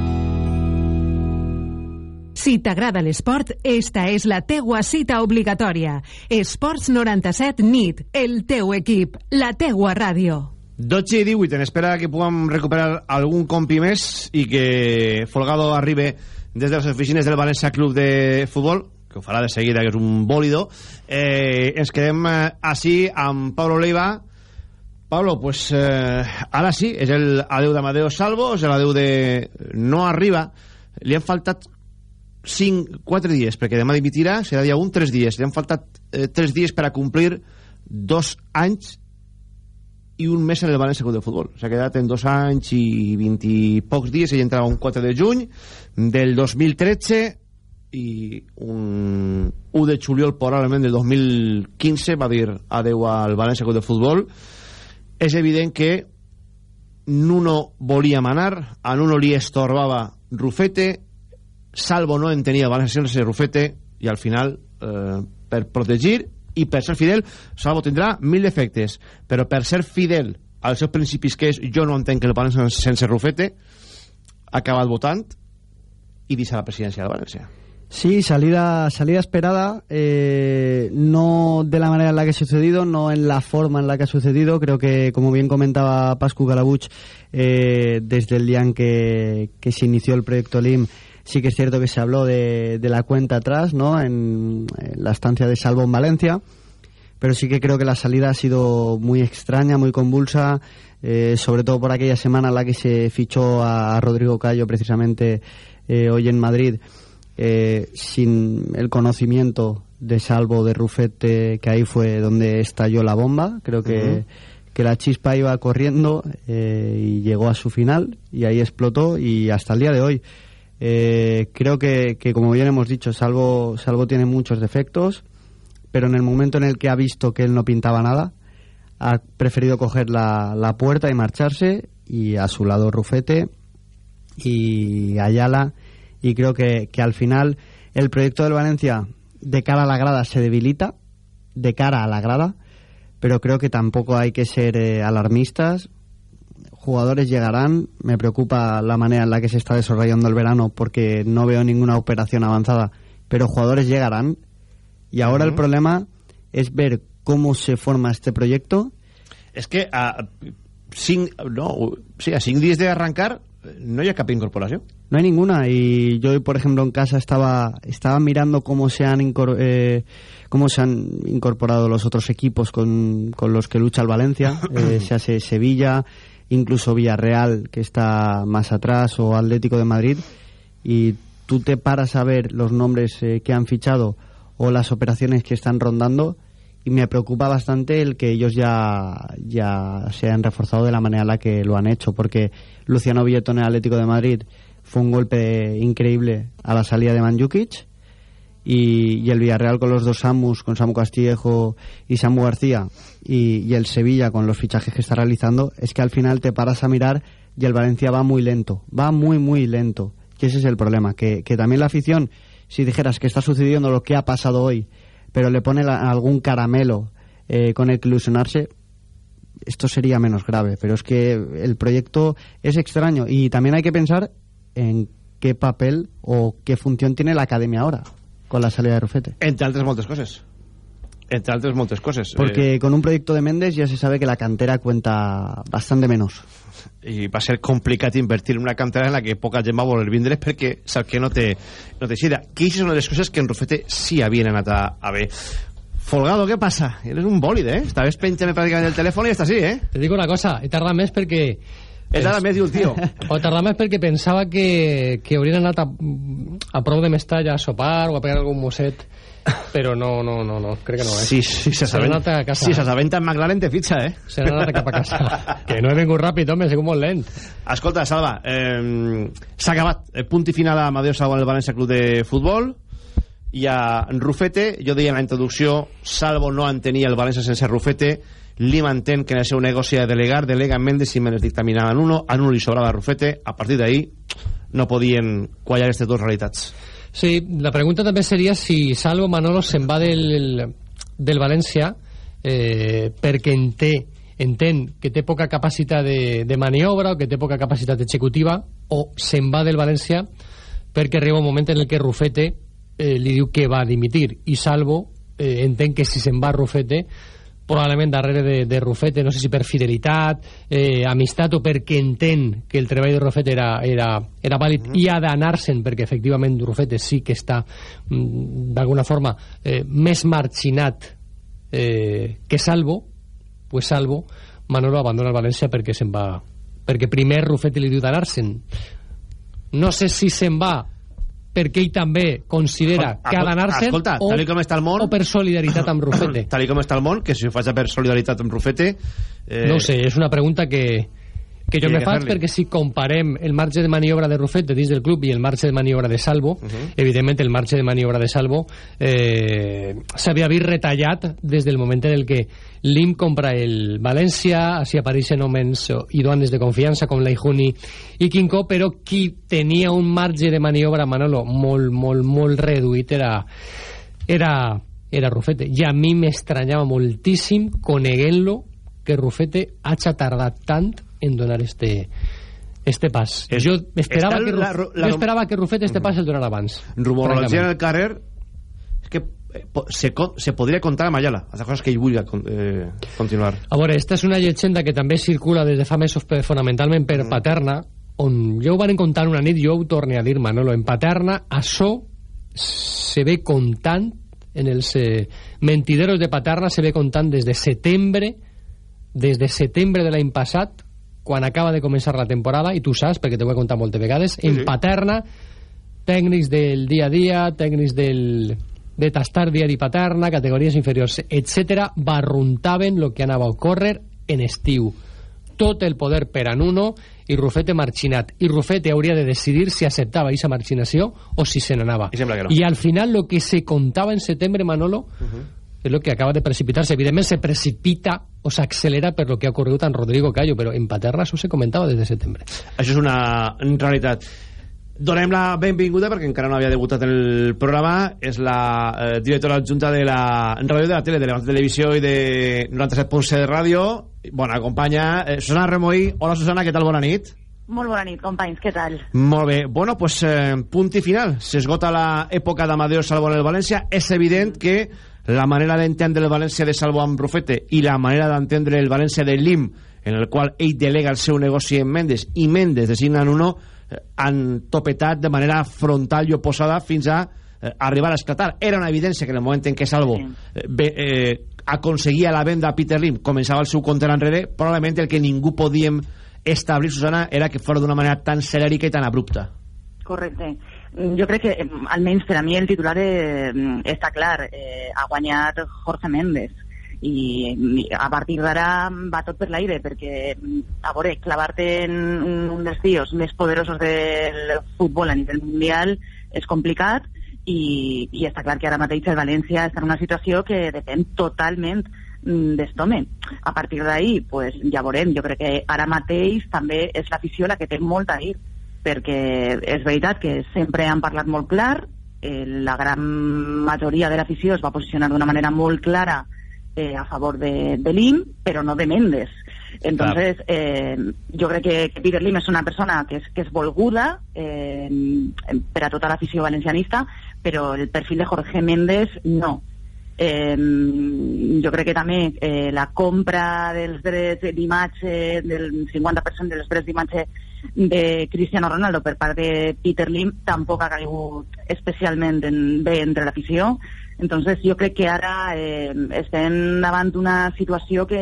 Si t'agrada l'esport, esta és la teua cita obligatòria. Esports 97 NIT, el teu equip, la teua ràdio. 12 i 18, en espera que puguem recuperar algun compi més i que Folgado arribe des de les oficines del València Club de Futbol, que ho farà de seguida, que és un bòlido. Eh, ens quedem eh, així amb Pablo Leiva. Pablo, pues eh, ara sí, és el adeu d'Amadeo Salvo, és l'adeu de... No arriba, li han faltat 5, 4 dies, perquè demà dimitirà, serà dia 1, 3 dies. Li han faltat eh, 3 dies per a complir dos anys i un mes en el València Club de Futbol. S'ha quedat en dos anys i 20 i pocs dies. Ell entrava un 4 de juny del 2013 i un 1 de juliol probablement del 2015 va dir adeu al València Club de Futbol. És evident que Nuno volia manar, a Nuno li estorbava Rufete, Salvo no entenia València sense Rufete i al final, eh, per protegir i per ser fidel, Salvo tindrà mil defectes, però per ser fidel als seus principis que és jo no entenc que el València sense Rufete ha acabat votant i deixa la presidència de València. Sí, salida, salida esperada, eh, no de la manera en la que ha sucedido, no en la forma en la que ha sucedido. Creo que, como bien comentaba Pascu Calabuch, eh, desde el día en que, que se inició el proyecto LIM, sí que es cierto que se habló de, de la cuenta atrás, ¿no? En, en la estancia de Salvo en Valencia, pero sí que creo que la salida ha sido muy extraña, muy convulsa, eh, sobre todo por aquella semana en la que se fichó a, Rodrigo Cayo precisamente eh, hoy en Madrid, eh, sin el conocimiento de Salvo de Rufete, que ahí fue donde estalló la bomba. Creo que, que la chispa iba corriendo eh, y llegó a su final y ahí explotó y hasta el día de hoy. Eh, creo que, como bien hemos dicho, Salvo, Salvo tiene muchos defectos, pero en el momento en el que ha visto que él no pintaba nada, ha preferido coger la, la puerta y marcharse y a su lado Rufete y Ayala. Y creo que, que al final el proyecto del Valencia de cara a la grada se debilita de cara a la grada pero creo que tampoco hay que ser eh, alarmistas jugadores llegarán. Me preocupa la manera en la que se está desarrollando el verano porque no veo ninguna operación avanzada pero jugadores llegarán. Y ahora el problema es ver cómo se forma este proyecto. És que a cinc, no, sí, a cinc dies d'arrencar eh, no hi ha cap incorporació. No hay ninguna. Y yo por ejemplo, en casa estaba estaba mirando cómo se han eh, cómo se han incorporado los otros equipos con, con los que lucha el Valencia, eh, se hace Sevilla, incluso Villarreal que está más atrás o Atlético de Madrid y tú te paras a ver los nombres eh, que han fichado o las operaciones que están rondando y me preocupa bastante el que ellos ya, ya se han reforzado de la manera en la que lo han hecho, porque Luciano Vieto en Atlético de Madrid fue un golpe increíble a la salida de Manjukic y, y el Villarreal con los dos Samus, con Samu Castillejo y Samu García y, el Sevilla con los fichajes que está realizando, es que al final te paras a mirar y el Valencia va muy lento, va muy muy lento. Y ese es el problema, que, que también la afición, si dijeras que está sucediendo lo que ha pasado hoy, pero le pone algún caramelo eh, con el que ilusionarse, esto sería menos grave. Pero es que el proyecto es extraño y también hay que pensar en qué papel o qué función tiene la academia ahora con la salida de Rufete. Entre altres moltes coses. Entre altres moltes coses. Porque con un proyecto de Méndez ya se sabe que la cantera cuenta bastante menos. Eh, i va ser complicat invertir en una cantera en la que poca gent va voler vindre's perquè sap que no té, no té xira. Que això són les coses que en Rufete sí havien anat a, a bé. Folgado, què passa? Eres un bòlid, eh? Estaves penjant pràcticament el telèfon i està així, eh? Te digo una cosa, he tardat més perquè... He tardat més, diu el tio. O més perquè pensava que, que haurien anat a, a prou de Mestalla a sopar o a pegar algun mosset, però no, no, no, no crec que no, eh? Sí, sí, se Se n'ha anat a casa. sí, s'assabenta en McLaren te fitxa, eh? Se n'ha anat cap a casa. que no he vingut ràpid, home, he sigut molt lent. Escolta, Salva, eh, s'ha acabat. Punt i final a Amadeu Salva en el València Club de Futbol. I a Rufete, jo deia en la introducció, Salvo no entenia el València sense Rufete, li mantén que en el seu negoci de delegar, delega en Mendes i Mendes dictaminaven uno, a li sobrava Rufete, a partir d'ahí no podien quallar aquestes dues realitats. Sí, la pregunta també seria si Salvo Manolo se'n va del, del València eh, perquè en té, entén que té poca capacitat de, de maniobra o que té poca capacitat executiva o se'n va del València perquè arriba un moment en el que Rufete eh, li diu que va dimitir i Salvo eh, entén que si se'n va Rufete probablement darrere de, de Rufete, no sé si per fidelitat, eh, amistat o perquè entén que el treball de Rufete era, era, era vàlid i ha d'anar-se'n perquè efectivament Rufete sí que està mm, d'alguna forma eh, més marginat eh, que Salvo, pues Salvo, Manolo abandona el València perquè se'n va perquè primer Rufete li diu d'anar-se'n. No sé si se'n va perquè ell també considera que ha d'anar-se'n o, tal i com està el món... o per solidaritat amb Rufete. Tal com està el món, que si ho faig per solidaritat amb Rufete... Eh, No sé, és una pregunta que, que jo me faig perquè si comparem el marge de maniobra de Rufete dins del club i el marge de maniobra de Salvo, evidentment el marge de maniobra de Salvo eh, s'havia vist retallat des del moment en el que l'IM compra el València, així apareixen homes idoanes de confiança com l'Aijuni i Quinco, però qui tenia un marge de maniobra, Manolo, molt, molt, molt reduït era, era, era Rufete. I a mi m'estranyava moltíssim, coneguent-lo, que Rufete hagi tardat tant en donar este, este pas. És- jo, esperava que, la- Ruf- la- jo esperava que Rufete este pas el donara abans. rumorologia en el carrer és que eh, se, se podria contar a Mayala les coses que ell vulgui eh, continuar A veure, esta és una llegenda que també circula des de fa mesos per, fonamentalment per Paterna, on jo ho van contar una nit, jo ho torne a dir, Manolo, en Paterna, això se ve contant en els eh, mentideros de Paterna se ve contant des de setembre des de setembre de l'any passat quan acaba de començar la temporada i tu saps, perquè t'ho he contat moltes vegades en sí. Paterna tècnics del dia a dia tècnics del, de tastar diari Paterna categories inferiors, etc barruntaven el que anava a ocórrer en estiu tot el poder per a Nuno i Rufete marxinat. I Rufete hauria de decidir si acceptava aquesta marxinació o si se n'anava. I no. I al final lo que se contava en setembre, Manolo, uh -huh. És lo que acaba de precipitar-se. Evidentment se precipita o s'accelera per lo que ha ocorregut en Rodrigo Callo, però en Paterna això se comentava des de setembre. Això és una realitat. Donem la benvinguda, perquè encara no havia debutat en el programa, és la eh, directora adjunta de la ràdio de la tele, de la televisió i de 97.7 de ràdio. Bona companya, eh, Susana Remoí. Hola, Susana, què tal? Bona nit. Molt bona nit, companys, què tal? Molt bé. Bueno, pues eh, punt i final. S'esgota l'època d'Amadeo Salvo en el València. És evident que la manera d'entendre el València de Salvo amb Rufete i la manera d'entendre el València de Lim, en el qual ell delega el seu negoci en Mendes i Mendes designa uno, eh, han topetat de manera frontal i oposada fins a eh, arribar a esclatar. Era una evidència que en el moment en què Salvo eh, ve, eh, aconseguia la venda a Peter Lim, començava el seu compte enrere, probablement el que ningú podíem establir, Susana, era que fora d'una manera tan celèrica i tan abrupta. Correcte. Jo crec que, almenys per a mi, el titular eh, està clar. Eh, ha guanyat Jorge Méndez. I, a partir d'ara va tot per l'aire, perquè, a veure, clavar-te en un dels tios més poderosos del futbol a nivell mundial és complicat i, i està clar que ara mateix el València està en una situació que depèn totalment mm, d'Estome. A partir d'ahí, pues, ja veurem. Jo crec que ara mateix també és l'afició la que té molt a dir, perquè és veritat que sempre han parlat molt clar, eh, la gran majoria de l'afició es va posicionar d'una manera molt clara eh, a favor de, de Lim, però no de Mendes. Entonces, eh, jo crec que, que Peter Lim és una persona que és, que és volguda eh, per a tota l'afició valencianista, però el perfil de Jorge Méndez no. Eh, jo crec que també eh, la compra dels drets d'imatge, del 50% dels drets d'imatge de Cristiano Ronaldo per part de Peter Lim tampoc ha caigut especialment en, bé entre l'afició. Entonces jo crec que ara eh, estem davant d'una situació que,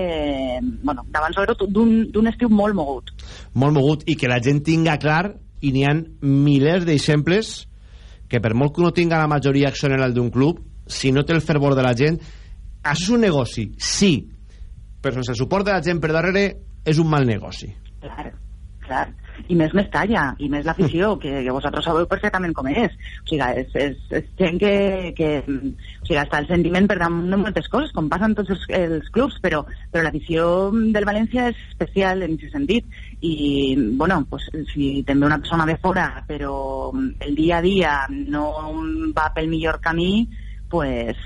bueno, davant sobretot d'un estiu molt mogut. molt mogut i que la gent tinga clar i n'hi han milers d'exemples que per molt que uno tinga la majoria accionarial d'un club si no té el fervor de la gent això és un negoci, sí però sense el suport de la gent per darrere és un mal negoci Clar, clar. I més Mestalla, i més l'afició, que, que vosaltres sabeu perfectament com és. O sigui, és, és, és gent que, que... O sigui, està el sentiment per damunt de moltes coses, com passen tots els, els clubs, però, però l'afició del València és especial en aquest sentit. I, bueno, pues, si també una persona de fora, però el dia a dia no va pel millor camí, pues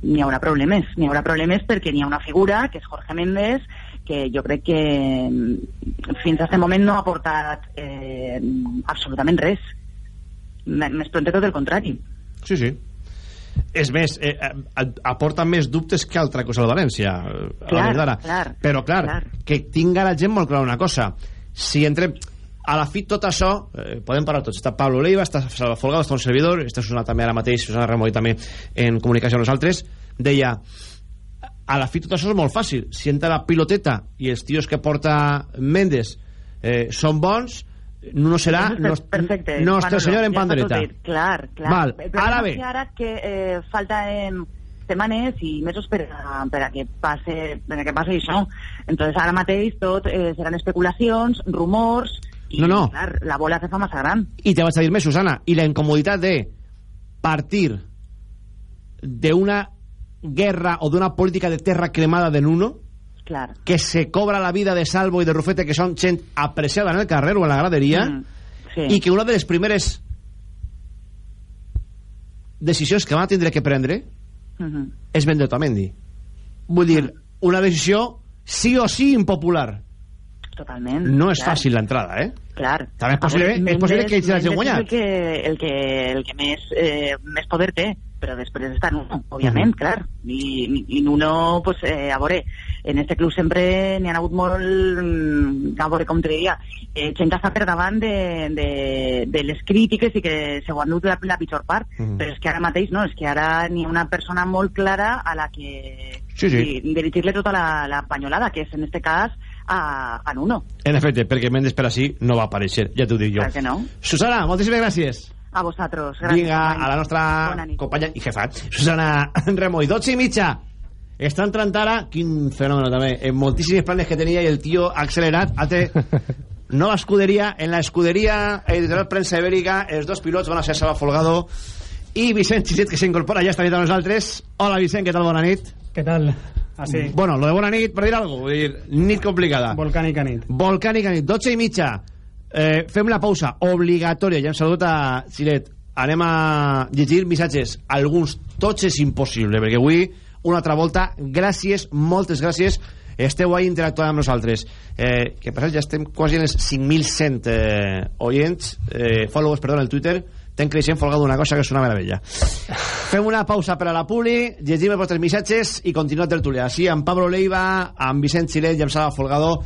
n'hi haurà problemes. N'hi haurà problemes perquè n'hi ha una figura, que és Jorge Méndez, que jo crec que mm, fins a aquest moment no ha aportat eh, absolutament res. Més prompte tot el contrari. sí, sí és més, eh, eh, aporta més dubtes que altra cosa al València eh, a Clar, d'ara. clar, però clar, clar. que tinga la gent molt clara una cosa si entrem a la fi tot això eh, podem parlar tots, està Pablo Leiva està Salva Folgado, està un servidor, està Susana també ara mateix Susana Ramon també en comunicació amb nosaltres deia a la fi tot això és molt fàcil si entra la piloteta i els tios que porta Mendes eh, són bons no serà no, Perfecte. nostre Manolo, senyor en pandereta. Clar, clar. Val, El ara bé. que Ara que eh, falta eh, setmanes i mesos per a, per a que passe per a que passi això. Entonces ara mateix tot eh, seran especulacions, rumors i No, no. clar, la bola se fa massa gran. I te vaig a dir més, Susana, i la incomoditat de partir d'una guerra o d'una política de terra cremada de Nuno, Clar. que se cobra la vida de Salvo i de Rufete, que són gent apreciada en el carrer o en la graderia, Mm, sí. i que una de les primeres decisions que van a tindre que prendre Mhm. és vendre Otamendi. Vull dir, una decisió sí o sí impopular. Totalment. No és clar. fàcil l'entrada, eh? Clar. També és possible, veure, és possible que ells l'hagin guanyat. El que, el que, el que més, eh, més poder té però després està Nuno, òbviament, clar. I, i Nuno, pues, eh, a veure, en este club sempre n'hi ha hagut molt, mm, a veure com te diria, eh, gent que està per davant de, de, de les crítiques i que se ho han dut la, la pitjor part, Mhm. però és que ara mateix no, és que ara n'hi ha una persona molt clara a la que Sí, sí. di- dirigir-li tota la, la panyolada, que és en este cas a, a Nuno. En efecte, perquè Mendes per així no va aparèixer, ja t'ho dic jo. Clar que no. Susana, moltíssimes gràcies. A vosaltres. gràcies, Vinga, a la nostra companya i jefa, Susana Remoy, 12 i mitja. Està entrant ara, quin fenomen també, en moltíssims planes que tenia i el tio ha accelerat, ha té nova escuderia, en la escuderia editorial Premsa Ibèrica, els dos pilots van a ser Salva Folgado i Vicent Xiset, que s'incorpora ja està nit amb nosaltres. Hola, Vicent, què tal? Bona nit. Què tal? Así. Bueno, lo de bona nit, per dir alguna cosa, nit complicada. Volcànica nit. Volcànica nit, 12 i mitja. Eh, fem la pausa obligatòria. Ja hem saludat a Silet. Anem a llegir missatges. Alguns, tots és impossible, perquè avui, una altra volta, gràcies, moltes gràcies, esteu ahí interactuant amb nosaltres. Eh, que cert, ja estem quasi en els 5.100 eh, oients, eh, followers, perdó, el Twitter, estem creixent folgado una cosa que és una meravella. Fem una pausa per a la publi, llegim els vostres missatges i continuem tertúlia. Així, amb Pablo Leiva, amb Vicent Xilet i amb Sala Folgado,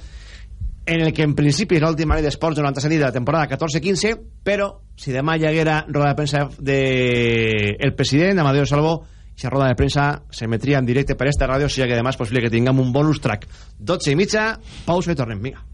en el que en principi és l'última nit d'esports 97 nit de la temporada 14-15, però si demà hi haguera roda de premsa del el president, Amadeo Salvo, esa roda de premsa s'emetria en directe per esta ràdio, o sigui que demà és que tinguem un bonus track. 12 i mitja, pausa i tornem. Vinga.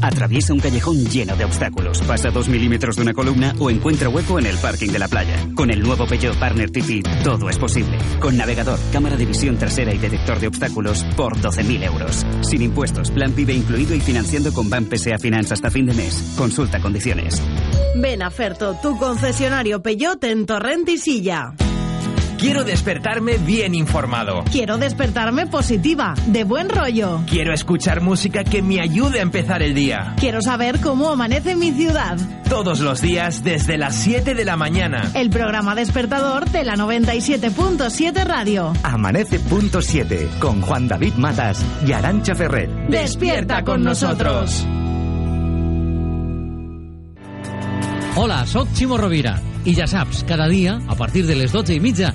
Atraviesa un callejón lleno de obstáculos, pasa dos milímetros de una columna o encuentra hueco en el parking de la playa. Con el nuevo Peugeot Partner TT todo es posible. Con navegador, cámara de visión trasera y detector de obstáculos por 12.000 euros. Sin impuestos, plan PIB incluido y financiando con Ban PSA Finance hasta fin de mes. Consulta condiciones. Ven a Ferto, tu concesionario Peugeot en Torrent y Silla. Quiero despertarme bien informado. Quiero despertarme positiva, de buen rollo. Quiero escuchar música que me ayude a empezar el día. Quiero saber cómo amanece mi ciudad. Todos los días desde las 7 de la mañana. El programa despertador de la 97.7 Radio. Amanece.7 con Juan David Matas y Arancha Ferrer. Despierta con nosotros. Hola, sóc Ximo Rovira i ja saps, cada dia, a partir de les 12 i mitja,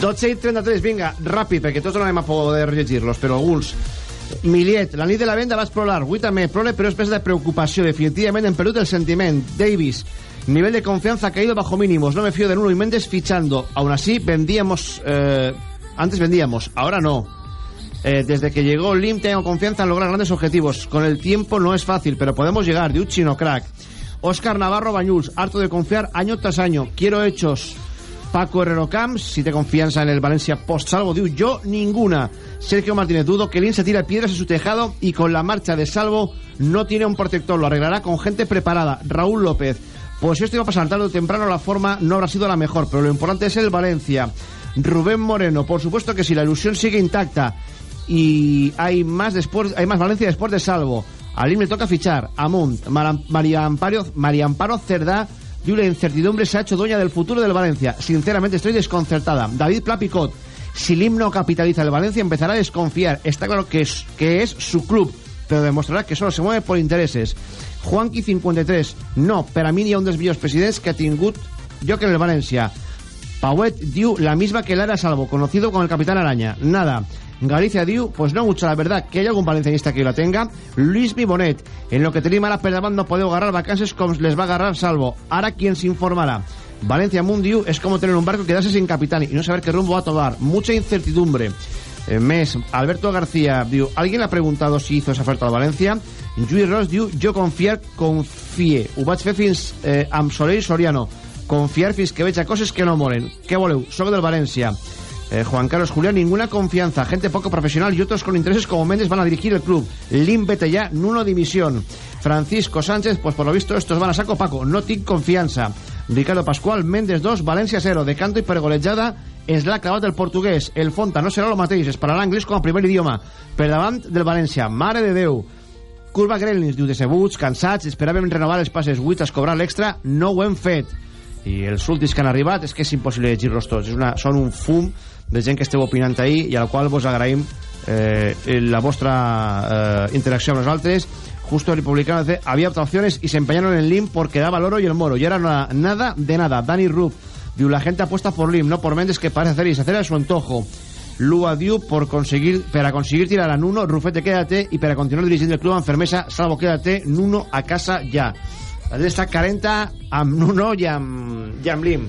12 i 33, vinga, ràpid, perquè tots no anem a poder llegir-los, però la nit de la venda vas prolar, avui també prole, però és pesa de preocupació, definitivament hem perdut el sentiment. Davis, nivel de confianza ha caído bajo mínimos, no me fío de Nuno y Méndez fichando. Aún así, vendíamos, eh, antes vendíamos, ahora no. Eh, desde que llegó Lim tengo confianza en lograr grandes objetivos. Con el tiempo no es fácil, pero podemos llegar. De un chino crack. Oscar Navarro Bañuls, harto de confiar año tras año. Quiero hechos. Paco Herrero Camps, si te confianza en el Valencia post salvo, diu yo ninguna. Sergio Martínez, dudo que Lin se tira piedras en su tejado y con la marcha de salvo no tiene un protector, lo arreglará con gente preparada. Raúl López, pues si esto iba a pasar tarde o temprano, la forma no habrá sido la mejor, pero lo importante es el Valencia. Rubén Moreno, por supuesto que si la ilusión sigue intacta y hay más después, hay más Valencia después de salvo. A Lim le toca fichar. Mar- María Amparo, María Amparo Cerdá, y la incertidumbre se ha hecho dueña del futuro del Valencia. Sinceramente estoy desconcertada. David Plapicot, si Lim no capitaliza el Valencia empezará a desconfiar. Está claro que es, que es su club, pero demostrará que solo se mueve por intereses. Juanqui 53, no, per a mi hi ha un dels millors presidents que ha tingut lloc en el València. Pauet diu la misma que Lara Salvo, conocido como el Capitán Araña. Nada. Galicia diu, pues no mucho, la verdad, que hay algún valencianista que la tenga. Luis Mibonet, en lo que tenim ara per davant no podeu agarrar vacances com les va agarrar Salvo. Ara, ¿quién se informarà? Valencia Mundiu es como tener un barco y quedarse sin capitán y no saber qué rumbo va a tomar. Mucha incertidumbre. Eh, mes, Alberto García diu, ¿alguien ha preguntado si hizo esa oferta al Valencia? Lluís Ros diu, jo confiar, confie. Ho eh, Soriano. Confiar fins que veig a coses que no molen. Què voleu? Soc del Valencia. Eh, Juan Carlos Julián, ninguna confianza. Gente poco profesional y otros con intereses como Méndez van a dirigir el club. Lim, vete ya, Nuno dimisión. Francisco Sánchez, pues por lo visto estos van a saco Paco. No tinc confianza. Ricardo Pascual, Méndez 2, València 0. De canto i per golejada és l'ha clavat el portuguès. El Fonta no serà el mateix, es parlarà anglès com a primer idioma. Per davant del València, mare de Déu. Curva Gremlins diu decebuts, cansats, esperàvem renovar els passes 8 a cobrar l'extra, no ho hem fet. I els últims que han arribat és que és impossible llegir-los tots. És una, són un fum de gent que esteu opinant ahir i al qual vos agraïm eh, la vostra eh, interacció amb nosaltres. Justo Republicano dice, había opciones y se empeñaron en Lim porque daba el oro y el moro. Y ahora no, nada de nada. Dani Rupp, diu, la gente apuesta por Lim, no por Méndez, que parece hacer y se hacer a su antojo. Lua diu, por conseguir, para conseguir tirar a Nuno, Rufete, quédate, y para continuar dirigiendo el club en fermesa, Salvo, quédate, Nuno a casa ya. La carenta amb Nuno i Lim.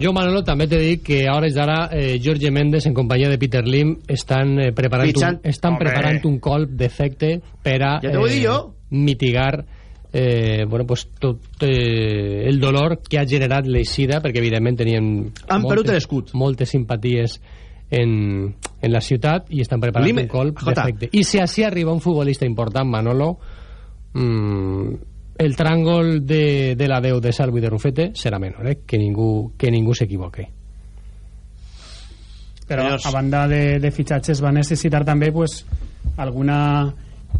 Jo, Manolo, també t'he dit que a hores d'ara eh, Jorge Méndez en companyia de Peter Lim estan eh, preparant, un, estan Hombre. preparant un colp d'efecte per a Ja jo. mitigar eh, bueno, pues, tot eh, el dolor que ha generat l'eixida perquè evidentment tenien Han perdut l'escut. moltes simpaties en, en la ciutat i estan preparant Lim- un colp d'efecte i si així arriba un futbolista important Manolo mm, el tràngol de, de la veu de Salvo i de Rufete serà menor eh? que ningú, que ningú s'equivoque Però Senyors. a banda de, de fitxatges va necessitar també pues, alguna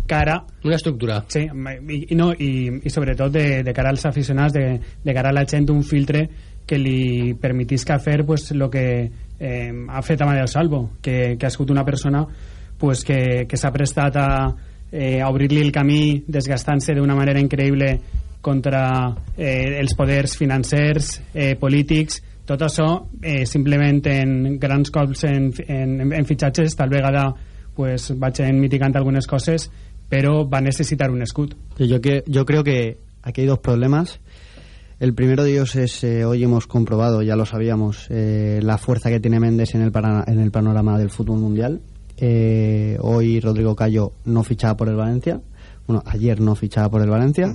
cara una estructura sí, i, i, no, i, i sobretot de, de cara als aficionats de, de cara a la gent un filtre que li permetisca fer pues, lo que eh, ha fet Amadeo Salvo que, que ha sigut una persona pues, que, que s'ha prestat a, eh, obrir-li el camí desgastant-se d'una manera increïble contra eh, els poders financers, eh, polítics tot això eh, simplement en grans cops en, en, en fitxatges tal vegada pues, vaig mitigant algunes coses pero va necesitar un escut. Yo, que, yo creo que aquí hay dos problemas. El primero de ellos es, eh, hoy hemos comprobado, ya lo sabíamos, eh, la fuerza que tiene Méndez en el, para- en el panorama del fútbol mundial. Eh, hoy Rodrigo Cayo no fichaba por el Valencia. Bueno, ayer no fichaba por el Valencia.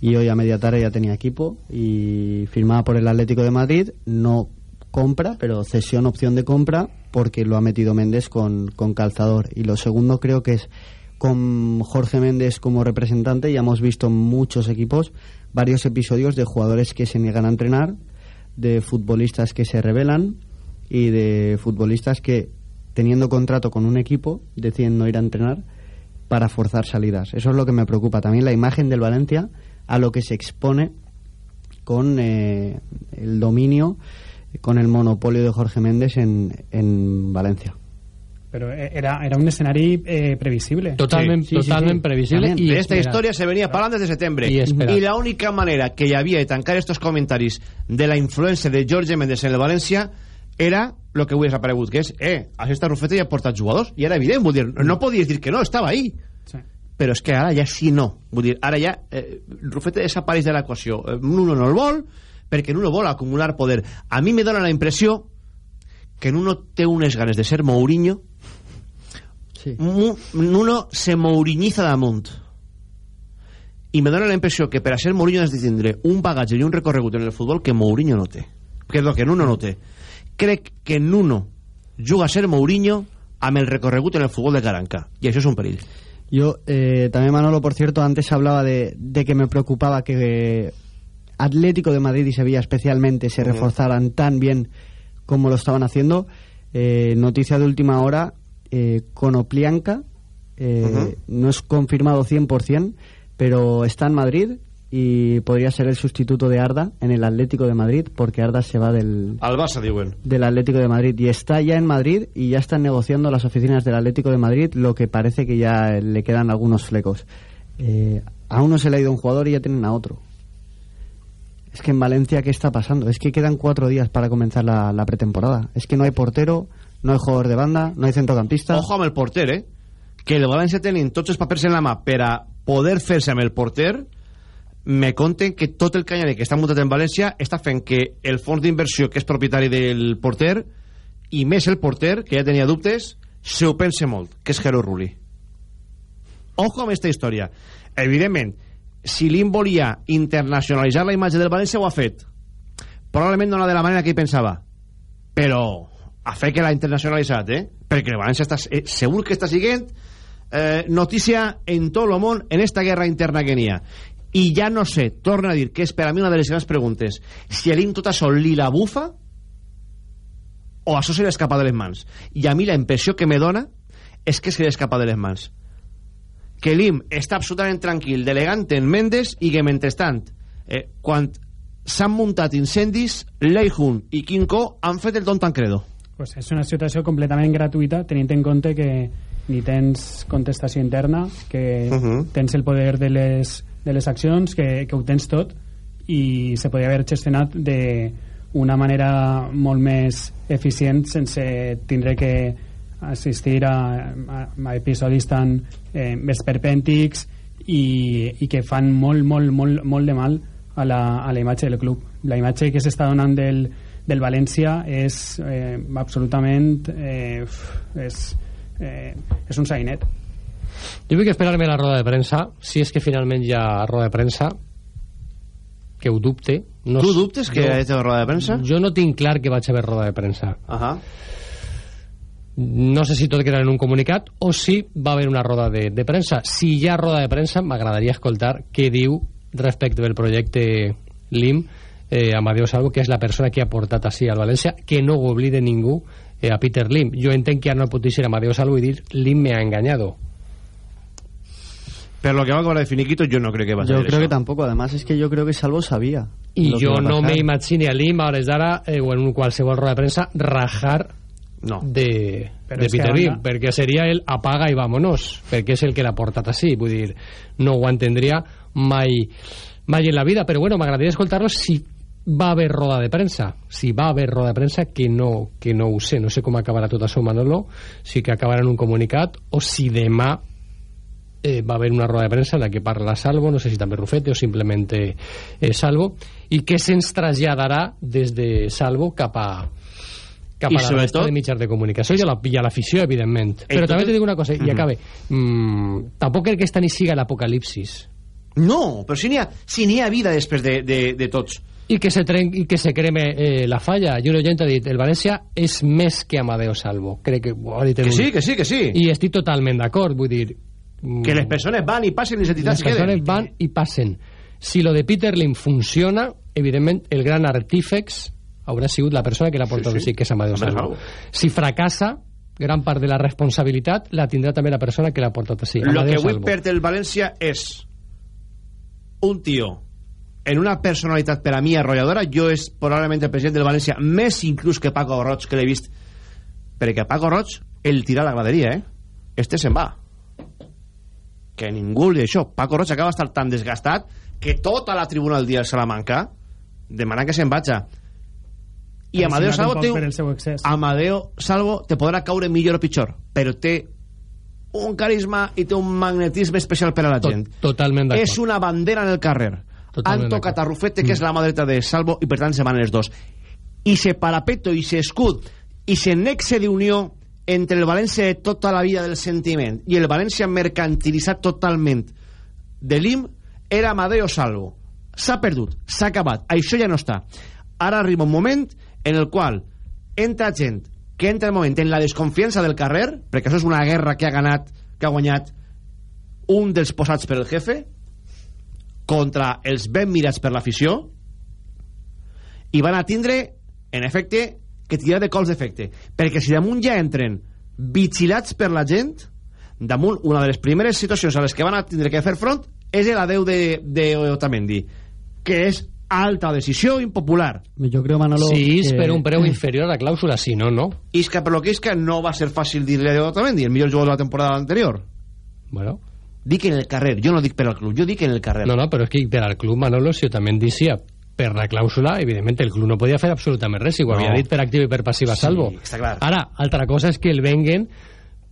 Y hoy a media tarde ya tenía equipo y firmaba por el Atlético de Madrid. No compra, pero cesión, opción de compra, porque lo ha metido Méndez con, con calzador. Y lo segundo creo que es con Jorge Méndez como representante ya hemos visto muchos equipos varios episodios de jugadores que se niegan a entrenar, de futbolistas que se rebelan y de futbolistas que teniendo contrato con un equipo deciden no ir a entrenar para forzar salidas. Eso es lo que me preocupa. También la imagen del Valencia a lo que se expone con eh, el dominio, con el monopolio de Jorge Méndez en, en Valencia. Pero eh, era, era un escenari eh, previsible. Totalment, Sí, sí, sí, totalment sí. previsible También, de esta historia se venía para desde septiembre. Y. Y la única manera que hi havia de tancar estos comentaris de la influència de Jorge Méndez en el València era lo que avui ha aparegut, que és, eh, a esta Rufete ja ha portat jugadors, i era evident, vull dir, no podies dir que no, estava ahí. Sí. Però és que ara ja sí no. Vull dir, ara ja eh, Rufete desapareix de l'equació. Eh, Nuno no el vol, perquè Nuno vol acumular poder. A mi me dóna la impressió que Nuno té unes ganes de ser Mourinho Sí. Nuno se mouriñiza damunt i me dóna la impressió que per a ser Mourinho has de tindre un bagatge i un recorregut en el futbol que Mourinho no té perdó, que Nuno no té crec que Nuno juga a ser Mourinho amb el recorregut en el futbol de Caranca. I això és un perill. Yo, eh, también Manolo, por cierto, antes hablaba de, de que me preocupaba que Atlético de Madrid y Sevilla especialmente se reforzaran tan bien como lo estaban haciendo. Eh, noticia de última hora, eh, Konoplianka, eh, no es confirmado 100%, pero está en Madrid y podría ser el sustituto de Arda en el Atlético de Madrid, porque Arda se va del, al Barça diuen del Atlético de Madrid. Y está ya en Madrid y ya están negociando las oficinas del Atlético de Madrid lo que parece que ya le quedan algunos flecos. Eh, a uno se le ha ido un jugador y ya tienen a otro. Es que en Valencia ¿qué está pasando? es que quedan cuatro días para comenzar la, la pretemporada. Es que no hay portero no hay jugador de banda no hay centrocampista. Ojo amb el porter eh? que el València tenint tots els papers en la mà per a poder fer-se amb el porter me conten que tot el canyaner que està muntat en València està fent que el fons d'inversió que és propietari del porter i més el porter, que ja tenia dubtes se ho pense molt, que és Jero Rulli. Ojo amb aquesta història. Evidentment si l'IM volia internacionalitzar la imatge del València ho ha fet. Probablement no de la manera que ell pensava. Però a fer que l'ha internacionalitzat eh? perquè el València està, eh, segur que està siguent eh, notícia en tot el món en esta guerra interna que n'hi ha i ja no sé, torno a dir que és per a mi una de les grans preguntes. Si l'IM tot això li la bufa o això se li escapa de les mans. I a mi la impressió que me dona és que se li escapa de les mans. Que l'IM està absolutament tranquil delegant en Mendes i que mentrestant eh, quan s'han muntat incendis Leijun i Quinco han fet el don Tancredo pues és una situació completament gratuïta tenint en compte que ni tens contestació interna que uh -huh. tens el poder de les de les accions, que, que ho tens tot i se podria haver gestionat de una manera molt més eficient sense tindre que assistir a, a, a episodis tan eh, esperpèntics i, i que fan molt, molt, molt, molt de mal a la, a la imatge del club. La imatge que s'està donant del, del València és eh, absolutament eh, és, eh, és un sainet jo vull esperar-me la roda de premsa, si és que finalment hi ha roda de premsa, que ho dubte. No tu dubtes que hi ha roda de premsa? Jo no tinc clar que vaig haver roda de premsa. Uh -huh. No sé si tot quedarà en un comunicat o si va haver una roda de, de premsa. Si hi ha roda de premsa, m'agradaria escoltar què diu respecte del projecte LIM eh, Amadeo Salvo, que és la persona que ha portat així al València, que no ho oblide ningú eh, a Peter Lim. Jo entenc que ara no pot dir Amadeo Salvo i dir Lim me ha enganyado Pero lo que va a cobrar de finiquito, yo no creo que va a ser Yo creo eso. que tampoco. Además, es que yo creo que Salvo sabía. Y yo no me imagino a Lim, a hores d'ara, eh, o en un qualsevol roda de premsa, rajar no. de, Però de Peter Lim, perquè seria el apaga i vámonos, perquè és el que l'ha portat així. Vull dir, no ho entendria mai, mai en la vida. Però bueno, m'agradaria escoltar-lo si va haver roda de premsa si va haver roda de premsa que no, que no ho sé, no sé com acabarà tot això Manolo si que acabarà en un comunicat o si demà eh, va haver una roda de premsa en la que parla Salvo, no sé si també Rufete o simplement eh, Salvo, i que se'ns traslladarà des de Salvo cap a cap a I la resta de mitjans de comunicació i a l'afició, la, evidentment. Però també te dic una cosa, i acabe. Mm, tampoc crec que esta ni siga l'apocalipsis. No, però si n'hi ha, si ha vida després de, de, de tots. I que se, tren, i que se creme eh, la falla. Jo un oient ha dit, el València és més que Amadeo Salvo. Crec que ho ha dit Que sí, que sí, que sí. I estic totalment d'acord, vull dir, que les persones van i passen i les entitats les persones queden. van i passen. Si lo de Peter Lim funciona evidentment el gran artífex haurà sigut la persona que l'ha portat sí, sí. que és Amadeu Salvo si fracassa gran part de la responsabilitat la tindrà també la persona que l'ha portat així lo que vull per del València és un tio en una personalitat per a mi arrolladora. Jo és probablement el president del València més inclús que Paco Roig que l'he vist. Perquè Paco Roig el tira a la graderia eh? este se'n va que ningú li això. Paco Roig acaba d'estar tan desgastat que tota la tribuna del dia del Salamanca demana que se'n vaja. I Amadeo Salvo té un... Amadeo Salvo te podrà caure millor o pitjor, però té un carisma i té un magnetisme especial per a la gent. Tot, totalment d'acord. És una bandera en el carrer. Totalment Han tocat a Rufete, que mm. és la mà dreta de Salvo, i per tant se van els dos. I se parapeto, i se escut, i se nexe d'unió entre el València de tota la vida del sentiment i el València mercantilitzat totalment de l'IM era Amadeo Salvo. S'ha perdut, s'ha acabat això ja no està. Ara arriba un moment en el qual entra gent que entra el moment en la desconfiança del carrer perquè això és una guerra que ha ganat que ha guanyat un dels posats per el jefe contra els ben mirats per l'afició i van a tindre en efecte que tirar de cols d'efecte. Perquè si damunt ja entren vigilats per la gent damunt una de les primeres situacions a les que van a tindre que fer front és l'adeu de, de Otamendi que és alta decisió impopular. Jo crec Manolo sí, és que... per un preu inferior a la clàusula si no, no. I és que per lo que és que no va ser fàcil dir-li a Otamendi el millor jugador de la temporada anterior. Bueno. Dic en el carrer, jo no dic per al club, jo dic en el carrer. No, no, però és que per al club, Manolo, si Otamendi sí per la clàusula, evidentment, el club no podia fer absolutament res, i ho no. havia dit per actiu i per passiva sí, salvo. Està clar. Ara, altra cosa és que el venguen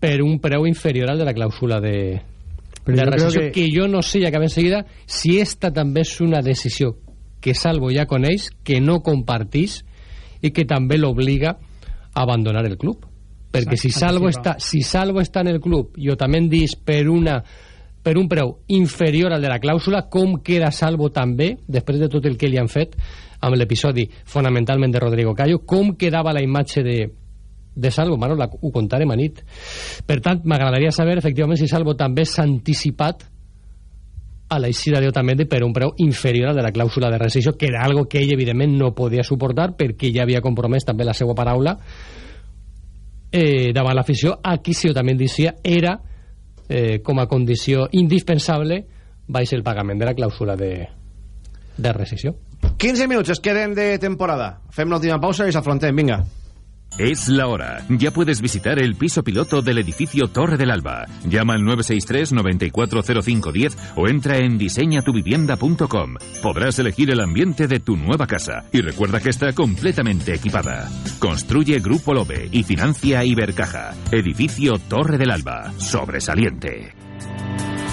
per un preu inferior al de la clàusula de, Però de recessió que- que... jo no sé, i acabem seguida, si esta també és una decisió que Salvo ja coneix, que no compartís i que també l'obliga a abandonar el club. Perquè si Salvo, està, si Salvo està en el club i o també dis per una per un preu inferior al de la clàusula, com queda Salvo també, després de tot el que li han fet amb l'episodi fonamentalment de Rodrigo Callo, com quedava la imatge de, de Salvo, Manol, la- ho contarem a nit. Per tant, m'agradaria saber, efectivament, si Salvo també s'ha anticipat a l'eixida d'Otamendi per un preu inferior al de la clàusula de rescissió, que era algo que ell, evidentment, no podia suportar perquè ja havia compromès també la seva paraula eh, davant l'afició. Aquí, si Otamendi era eh, com a condició indispensable baix el pagament de la clàusula de, de rescissió. 15 minuts es queden de temporada. Fem l'última pausa i s'afrontem, vinga. Es la hora. Ya puedes visitar el piso piloto del edificio Torre del Alba. Llama al 963 940510 o entra en diseñatuvivienda.com. Podrás elegir el ambiente de tu nueva casa y recuerda que está completamente equipada. Construye Grupo Lobe y financia Ibercaja. Edificio Torre del Alba. Sobresaliente.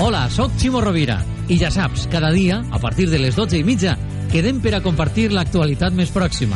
Hola, sóc Ximo Rovira i ja saps, cada dia, a partir de les 12 i mitja, quedem per compartir l'actualitat més pròxima,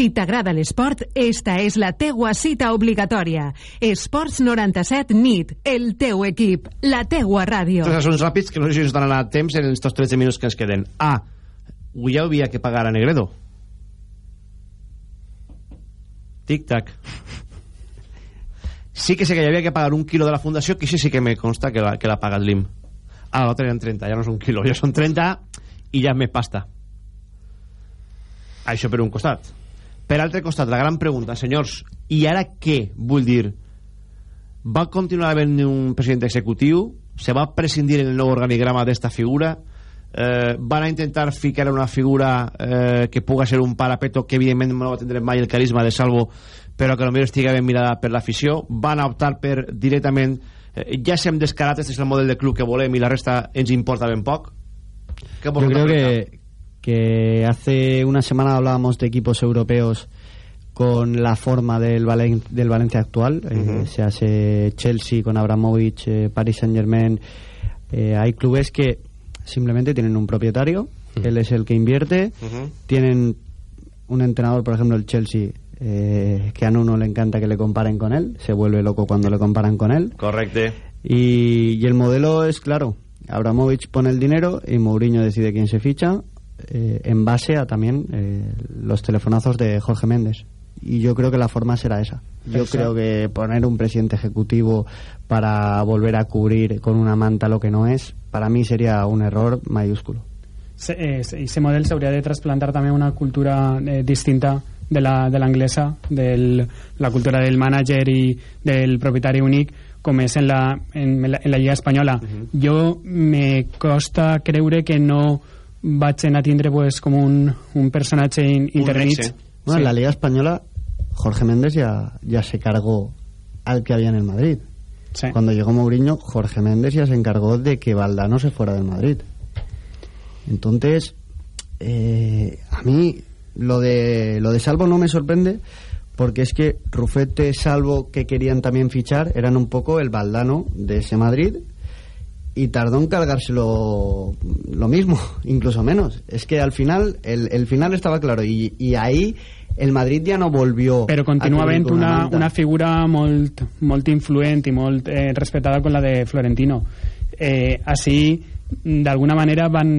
Si t'agrada l'esport, esta és la teua cita obligatòria. Esports 97 NIT, el teu equip, la teua ràdio. Tres assons ràpids que no sé si ens donen a temps en estos 13 minuts que ens queden. A. Ja havia que pagar a Negredo. Tic-tac. Sí que sé que hi havia que pagar un quilo de la fundació, que sí, sí que me consta que la, que la paga l'IM. Ah, l'altre eren 30, ja no és un quilo, ja són 30 i ja és més pasta. Això per un costat. Per altre costat, la gran pregunta, senyors, i ara què? Vull dir, va continuar havent un president executiu? Se va prescindir en el nou organigrama d'esta figura? Eh, van a intentar ficar una figura eh, que puga ser un parapeto que evidentment no va tindre mai el carisma de Salvo però que potser estigui ben mirada per l'afició van a optar per directament eh, ja s'hem descarat, este és el model de club que volem i la resta ens importa ben poc Yo ¿Qué vosotros creo pensáis? que, que hace una semana hablábamos de equipos europeos con la forma del, Valen- del Valencia actual, eh, se hace Chelsea con Abramovich, eh, Paris Saint Germain. Eh, hay clubes que simplemente tienen un propietario, él es el que invierte, tienen un entrenador, por ejemplo, el Chelsea, eh, que a Nuno le encanta que le comparen con él, se vuelve loco cuando le comparan con él. Correcte. Y, y el modelo es claro. Abramovich pone el dinero y Mourinho decide quién se ficha eh, en base a también eh, los telefonazos de Jorge Méndez. Y yo creo que la forma será esa. Yo Exacto. creo que poner un presidente ejecutivo para volver a cubrir con una manta lo que no es, para mí sería un error mayúsculo. Se, eh, se- ese model se habría de trasplantar también a una cultura eh, distinta de la, de la inglesa, de la cultura del manager y del propietario únic, com és en la, en la, en la Lliga Espanyola. Jo me costa creure que no vaig a tindre pues, com un, un personatge in, intermig. Bueno, Sí. en la Liga Española, Jorge Méndez ya, ya se cargó al que había en el Madrid. Cuando llegó Mourinho, Jorge Méndez ya se encargó de que Valdano se fuera del Madrid. Entonces, eh, a mí lo de, lo de Salvo no me sorprende porque es que Rufete, Salvo, que querían también fichar, eran un poco el Valdano de ese Madrid y tardó en cargárselo lo mismo, incluso menos. Es que al final, el, el final estaba claro y, y ahí el Madrid ya no volvió Però continua a cubrir havent con una, una figura molt, molt influent i molt eh, respetada com la de Florentino. Eh, així d'alguna manera van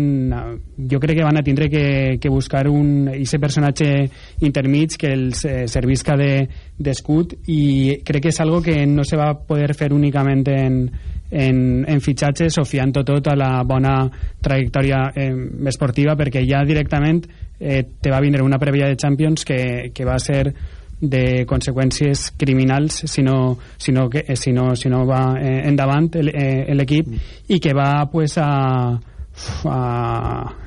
jo crec que van a tindre que, que buscar un ese personatge intermig que els eh, servisca d'escut de, i crec que és algo que no se va poder fer únicament en, en, en fitxatges o fiant tot a la bona trajectòria eh, esportiva perquè ja directament eh, te va vindre una prèvia de Champions que, que va ser de conseqüències criminals si no, si no, que, si no, si no va eh, endavant eh, l'equip mm. i que va pues, a, a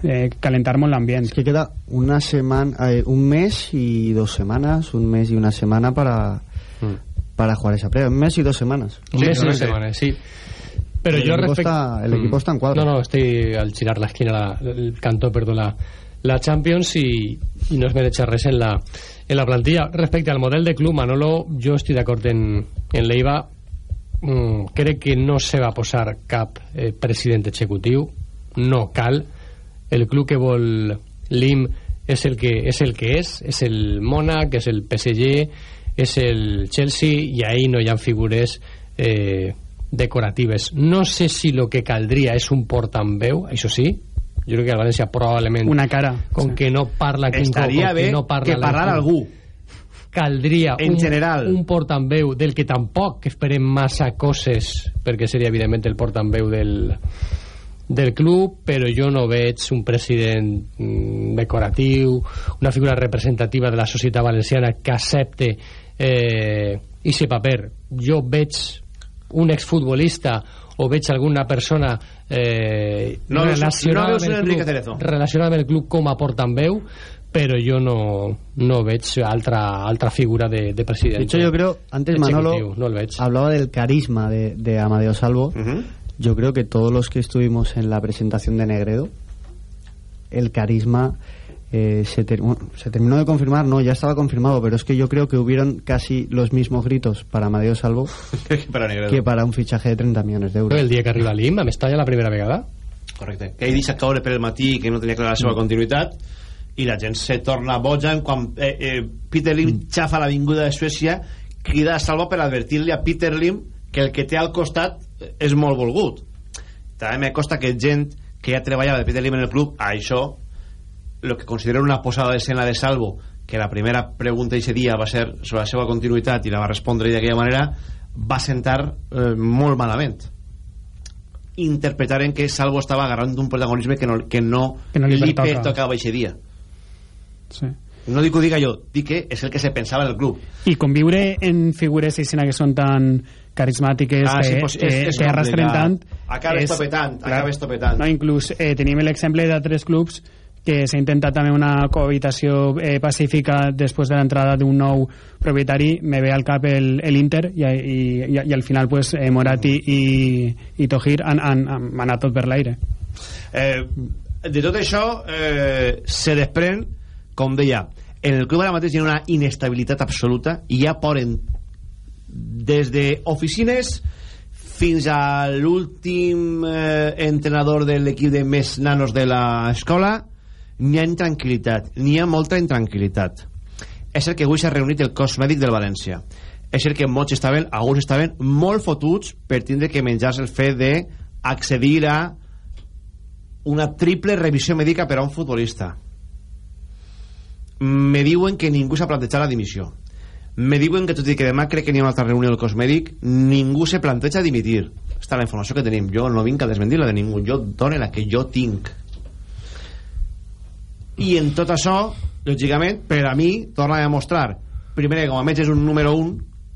eh, calentar molt l'ambient. Es que queda una semana, eh, un mes y dos semanas, un mes y una semana para, mm. para jugar esa prueba. Un mes y dos semanas. Un mes y dos semanas, sí. Pero el yo equipo respecto... está, el equipo está en cuadro. No, no, estoy al girar la esquina, la, el cantó, perdón, la, la Champions i, i no es mereix res en la, en la plantilla. Respecte al model de club, Manolo, jo estic d'acord en, en l'EIVA. Mm, crec que no se va posar cap eh, president executiu. No cal. El club que vol l'IM és el que és, el que és, és el Mónac, és el PSG, és el Chelsea, i ahí no hi ha figures eh, decoratives. No sé si lo que caldria és un portaveu, això sí, jo crec que el València probablement una cara. com sí. que no parla estaria com bé que, no parla que parlar algú. caldria en un, general. un portaveu del que tampoc esperem massa coses perquè seria evidentment el portaveu del, del club però jo no veig un president mm, decoratiu una figura representativa de la societat valenciana que accepte eh, ese paper. Jo veig un exfutbolista o veig alguna persona eh, no relacionada, no amb el club, relacionada amb el club com a portaveu pero yo no, no veig altra, altra figura de, de presidente. De hecho, yo creo, antes Manolo no hablaba del carisma de, de Amadeo Salvo. Uh -huh. Yo creo que todos los que estuvimos en la presentación de Negredo, el carisma eh, se, ter bueno, se, terminó de confirmar, no, ya estaba confirmado, pero es que yo creo que hubieron casi los mismos gritos para Amadeo Salvo para que para un fichaje de 30 millones de euros. El dia que arriba a l'IM, a Mestalla la primera vegada. Correcte. Que ell deixa caure per el matí que no tenia clara la seva mm. continuïtat i la gent se torna boja en quan eh, eh, Peter Lim mm. xafa l'avinguda de Suècia crida a Salvo per advertir-li a Peter Lim que el que té al costat és molt volgut també me costa que gent que ja treballava de Peter Lim en el club a això el que considero una posada d'escena de Salvo que la primera pregunta d'aquest dia va ser sobre la seva continuïtat i la va respondre d'aquella manera va sentar eh, molt malament. Interpretaren que Salvo estava agarrant un protagonisme que no, que no, que no li, li pertoca. tocava aquest dia. Sí. no dic ho diga jo, dic que és el que se pensava del club. I conviure en figures així que són tan carismàtiques ah, sí, que, pues és que arrastren tant acabes és- topetant, acabes topetant no, inclús eh, tenim l'exemple d'altres clubs que s'ha intentat també una cohabitació eh, pacífica després de l'entrada d'un nou propietari, me ve al cap el, el Inter i, i, i, i al final pues, eh, Morati i, i Tohir han, han, han anat tot per l'aire. Eh, de tot això eh, se desprèn com deia en el club ara mateix hi ha una inestabilitat absoluta i ja poden des d'oficines fins a l'últim eh, entrenador de l'equip de més nanos de l'escola n'hi ha intranquil·litat n'hi ha molta intranquil·litat és el que avui s'ha reunit el cos mèdic del València. És el que molts estaven alguns estaven molt fotuts per tindre que menjar-se el fet de accedir a una triple revisió mèdica per a un futbolista. Me diuen que ningú s'ha plantejat la dimissió. Me diuen que tot i que demà crec que n'hi ha una altra reunió del cos mèdic ningú se planteja dimitir. Està la informació que tenim. Jo no vinc a desmentir la de ningú. Jo dono la que jo tinc i en tot això lògicament per a mi torna a demostrar primer que com a metge és un número 1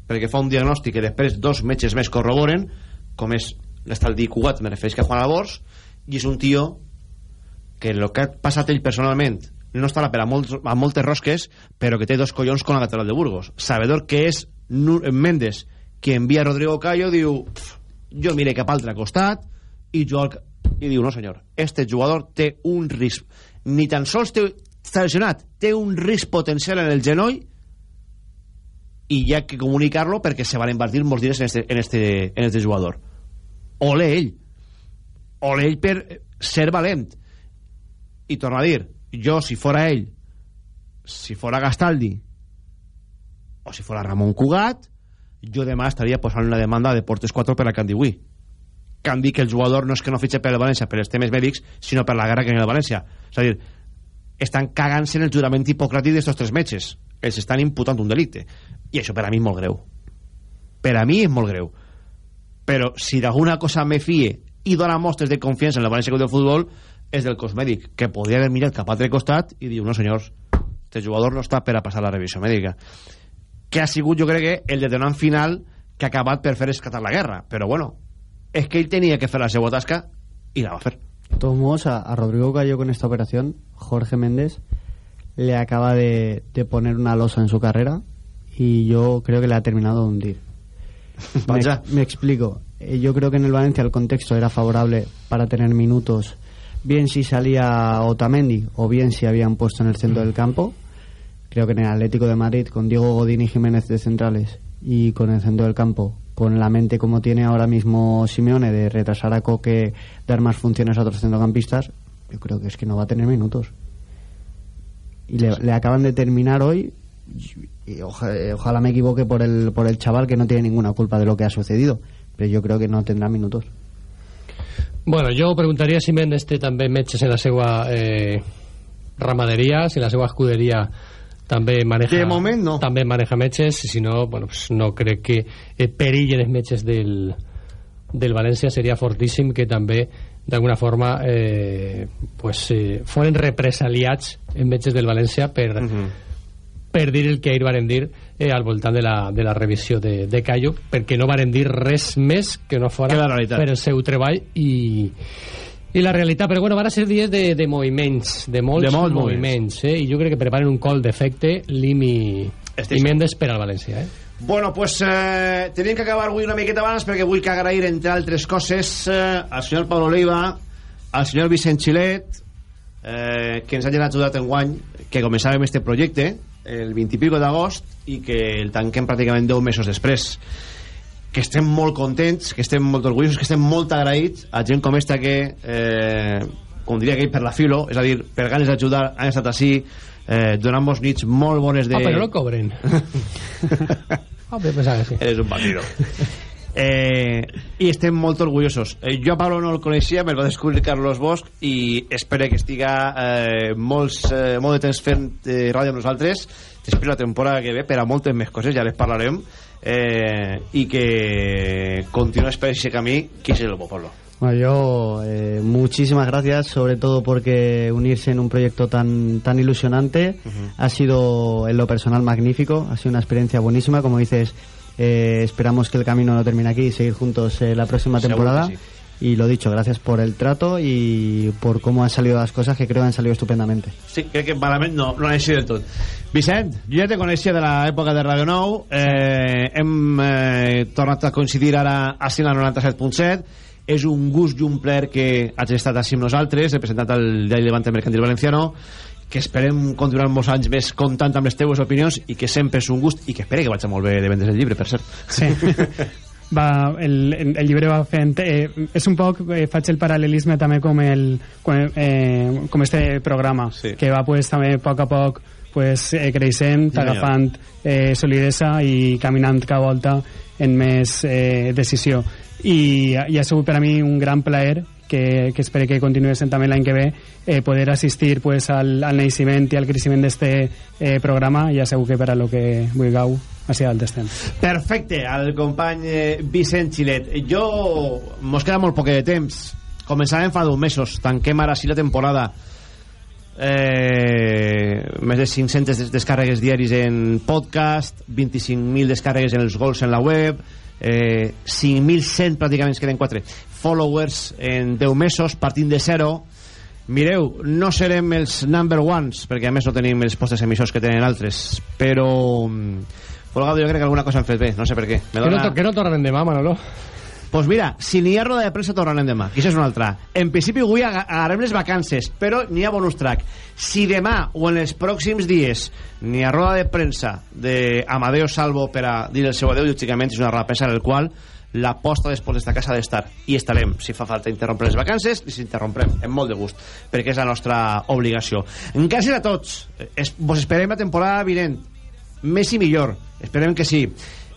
perquè fa un diagnòstic que després dos metges més corroboren com és l'Estaldi Cugat me refereix que a Juan Albors i és un tio que el que ha passat ell personalment no estarà per a, molts, a moltes rosques però que té dos collons con la catedral de Burgos. Sabedor que és Méndez que envia a Rodrigo Cayo diu "Pf, jo mire cap altre costat i jo al ca-" i diu no senyor este jugador té un risc ni tan sols té, està lesionat té un risc potencial en el genoll i hi ha que comunicar-lo perquè se van invertir molts diners en este, en este, en este jugador. Ole ell. Ole ell per ser valent. I torno a dir jo si fora ell si fora Gastaldi o si fora Ramon Cugat jo demà estaria posant una demanda de Portes 4 per a Candiwí dit que el jugador no és que no fitxe per el València per els temes mèdics, sinó per la guerra que hi ha el València. És a dir, estan cagant-se en el jurament hipocràtic d'estos tres metges. Els estan imputant un delicte. I això per a mi és molt greu. Per a mi és molt greu. Però si d'alguna cosa me fie i dona mostres de confiança en el València Club de Futbol és del cos mèdic, que podria haver mirat cap a altre costat i diu, no senyors, este jugador no està per a passar la revisió mèdica. Que ha sigut, jo crec que, el detonant final que ha acabat per fer escatar la guerra. Però bueno, és que ell tenia que fer la i la va fer. De todos modos, a, a Rodrigo Gallo con esta operación, Jorge Méndez le acaba de, de poner una losa en su carrera y yo creo que le ha terminado de hundir. me, me explico. Eh, Yo creo que en el Valencia el contexto era favorable para tener minutos, bien si salía Otamendi o bien si habían puesto en el centro del campo. Creo que en el Atlético de Madrid, con Diego Godín y Jiménez de centrales y con el centro del campo, con la mente como tiene ahora mismo Simeone de retrasar a Coque, dar más funciones a otros centrocampistas, yo creo que es que no va a tener minutos. Y le, acaban de terminar hoy y eh, ojalá me equivoque por el, por el chaval que no tiene ninguna culpa de lo que ha sucedido, pero yo creo que no tendrá minutos. Bueno, jo preguntaria si Mendes té també metges en la seva eh, ramaderia, si la seva escuderia també maneja... De moment no. També maneja metges, i si no, bueno, pues no crec que eh, perillen els metges del, del València. Seria fortíssim que també, d'alguna forma, eh, pues, eh, foren represaliats en metges del València per, per dir el que ahir varen dir eh, al voltant de la, de la revisió de, de Cayo perquè no varen dir res més que no fora Que per el seu treball i, i la realitat, però bueno, van a ser dies de, de moviments, de molts, De molts moviments, eh? i jo crec que preparen un col d'efecte Lim i, i Mendes per al València eh? Bueno, pues eh, tenim que acabar avui una miqueta abans perquè vull que agrair, entre altres coses, eh, al senyor Pablo Leiva, al senyor Vicent Xilet, eh, que ens hagin ajudat en guany, que començàvem este projecte el 20 i pico d'agost i que el tanquem pràcticament 10 mesos després que estem molt contents, que estem molt orgullosos, que estem molt agraïts a gent com esta que, eh, com diria aquell per la filo, és a dir, per ganes d'ajudar, han estat així, eh, donant-nos nits molt bones de... ah, però no cobren ah, però pensava que sí Eres un bandido. Eh, I estem molt orgullosos. Eh, jo a Pablo no el coneixia, me'l va descobrir Carlos Bosch i espero que estiga eh, molts, eh, molt de temps fent eh, ràdio amb nosaltres. T'espero la temporada que ve per a moltes més coses, ja les parlarem. Eh, I que continues per aquest camí, que és el Pablo. Bueno, yo, eh, muchísimas gracias, sobre todo porque unirse en un proyecto tan, tan ilusionante ha sido en lo personal magnífico, ha sido una experiencia buenísima, como dices, eh, esperamos que el camino no termine aquí y seguir juntos eh, la próxima Seguro temporada. que sí. Y lo dicho, gracias por el trato y por cómo han salido las cosas, que creo que han salido estupendamente. Sí, crec que malament no, no ha eixit del tot. Vicent, jo ja te coneixia de l'època de Radio Nou, eh, hem eh, tornat a coincidir ara en la 97.7, és un gust i un plaer que hagi estat així amb nosaltres, representat al diari Levante Mercantil Valenciano, que esperem continuar molts anys més comptant amb les teues opinions i que sempre és un gust i que espere que vaig molt bé de vendre's el llibre, per cert. Sí. va, el, el llibre va fent... Eh, és un poc... Eh, faig el paral·lelisme també com, el, com, eh, com este programa, sí. que va pues, també a poc a poc pues, eh, creixent, senyor. agafant eh, solidesa i caminant cada volta en més eh, decisió. I, I ha sigut per a mi un gran plaer que, que espero que continuï sent també l'any que ve eh, poder assistir pues, al, al naixement i al creixement d'este eh, programa i ja segur que per a lo que vulgueu així dalt estem. Perfecte, al company eh, Vicent Xilet. Jo... Mos queda molt poc de temps. Començàvem fa dos mesos. Tanquem ara sí la temporada. Eh, més de 500 des- descàrregues diaris en podcast, 25.000 descàrregues en els gols en la web, eh, 5.100 pràcticament es queden 4 followers en 10 mesos, partint de zero. Mireu, no serem els number ones, perquè a més no tenim els postes emissors que tenen altres, però... Folgado, jo crec que alguna cosa han fet bé, no sé per què. Me que, no, dona... que no tornen demà, Manolo Pues mira, si n'hi ha roda de premsa tornarem demà, que això és una altra. En principi avui aga- agarrem les vacances, però n'hi ha bonus track. Si demà o en els pròxims dies n'hi ha roda de premsa d'Amadeo Salvo per a dir el seu adeu, lògicament és una roda de premsa en el qual l'aposta després d'esta casa ha d'estar i estarem, si fa falta interrompre les vacances i si interromprem, amb molt de gust perquè és la nostra obligació gràcies a tots, es, vos esperem la temporada vinent més i millor, esperem que sí.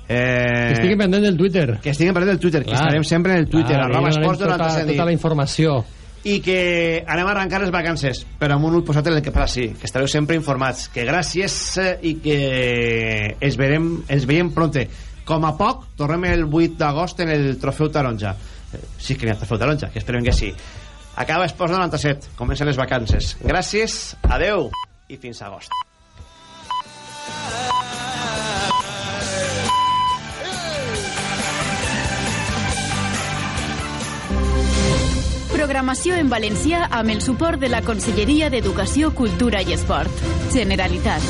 Eh, Que estiguen pendent del Twitter. Que estiguen pendent del Twitter, que Clar. estarem sempre en el Twitter, Clar, arroba esports tota, 97 tota la informació. i que anem a arrencar les vacances però amb un ull posat en el que passa sí, que estareu sempre informats que gràcies eh, i que ens veiem, ens veiem pronte. Com a poc tornem el 8 d'agost en el trofeu taronja. Eh, sí que n'hi ha trofeu taronja, que esperem que sí. Acaba Esports 97, comencen les vacances. Gràcies, adeu i fins a agost Programació en valencià amb el suport de la Conselleria d'Educació, Cultura i Esport. Generalitat.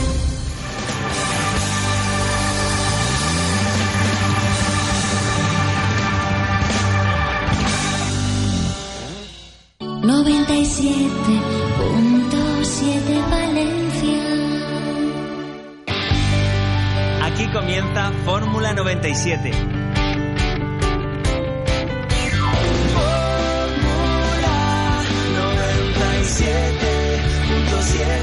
Valencia. Aquí comienza Fórmula 97. Fórmula 97.7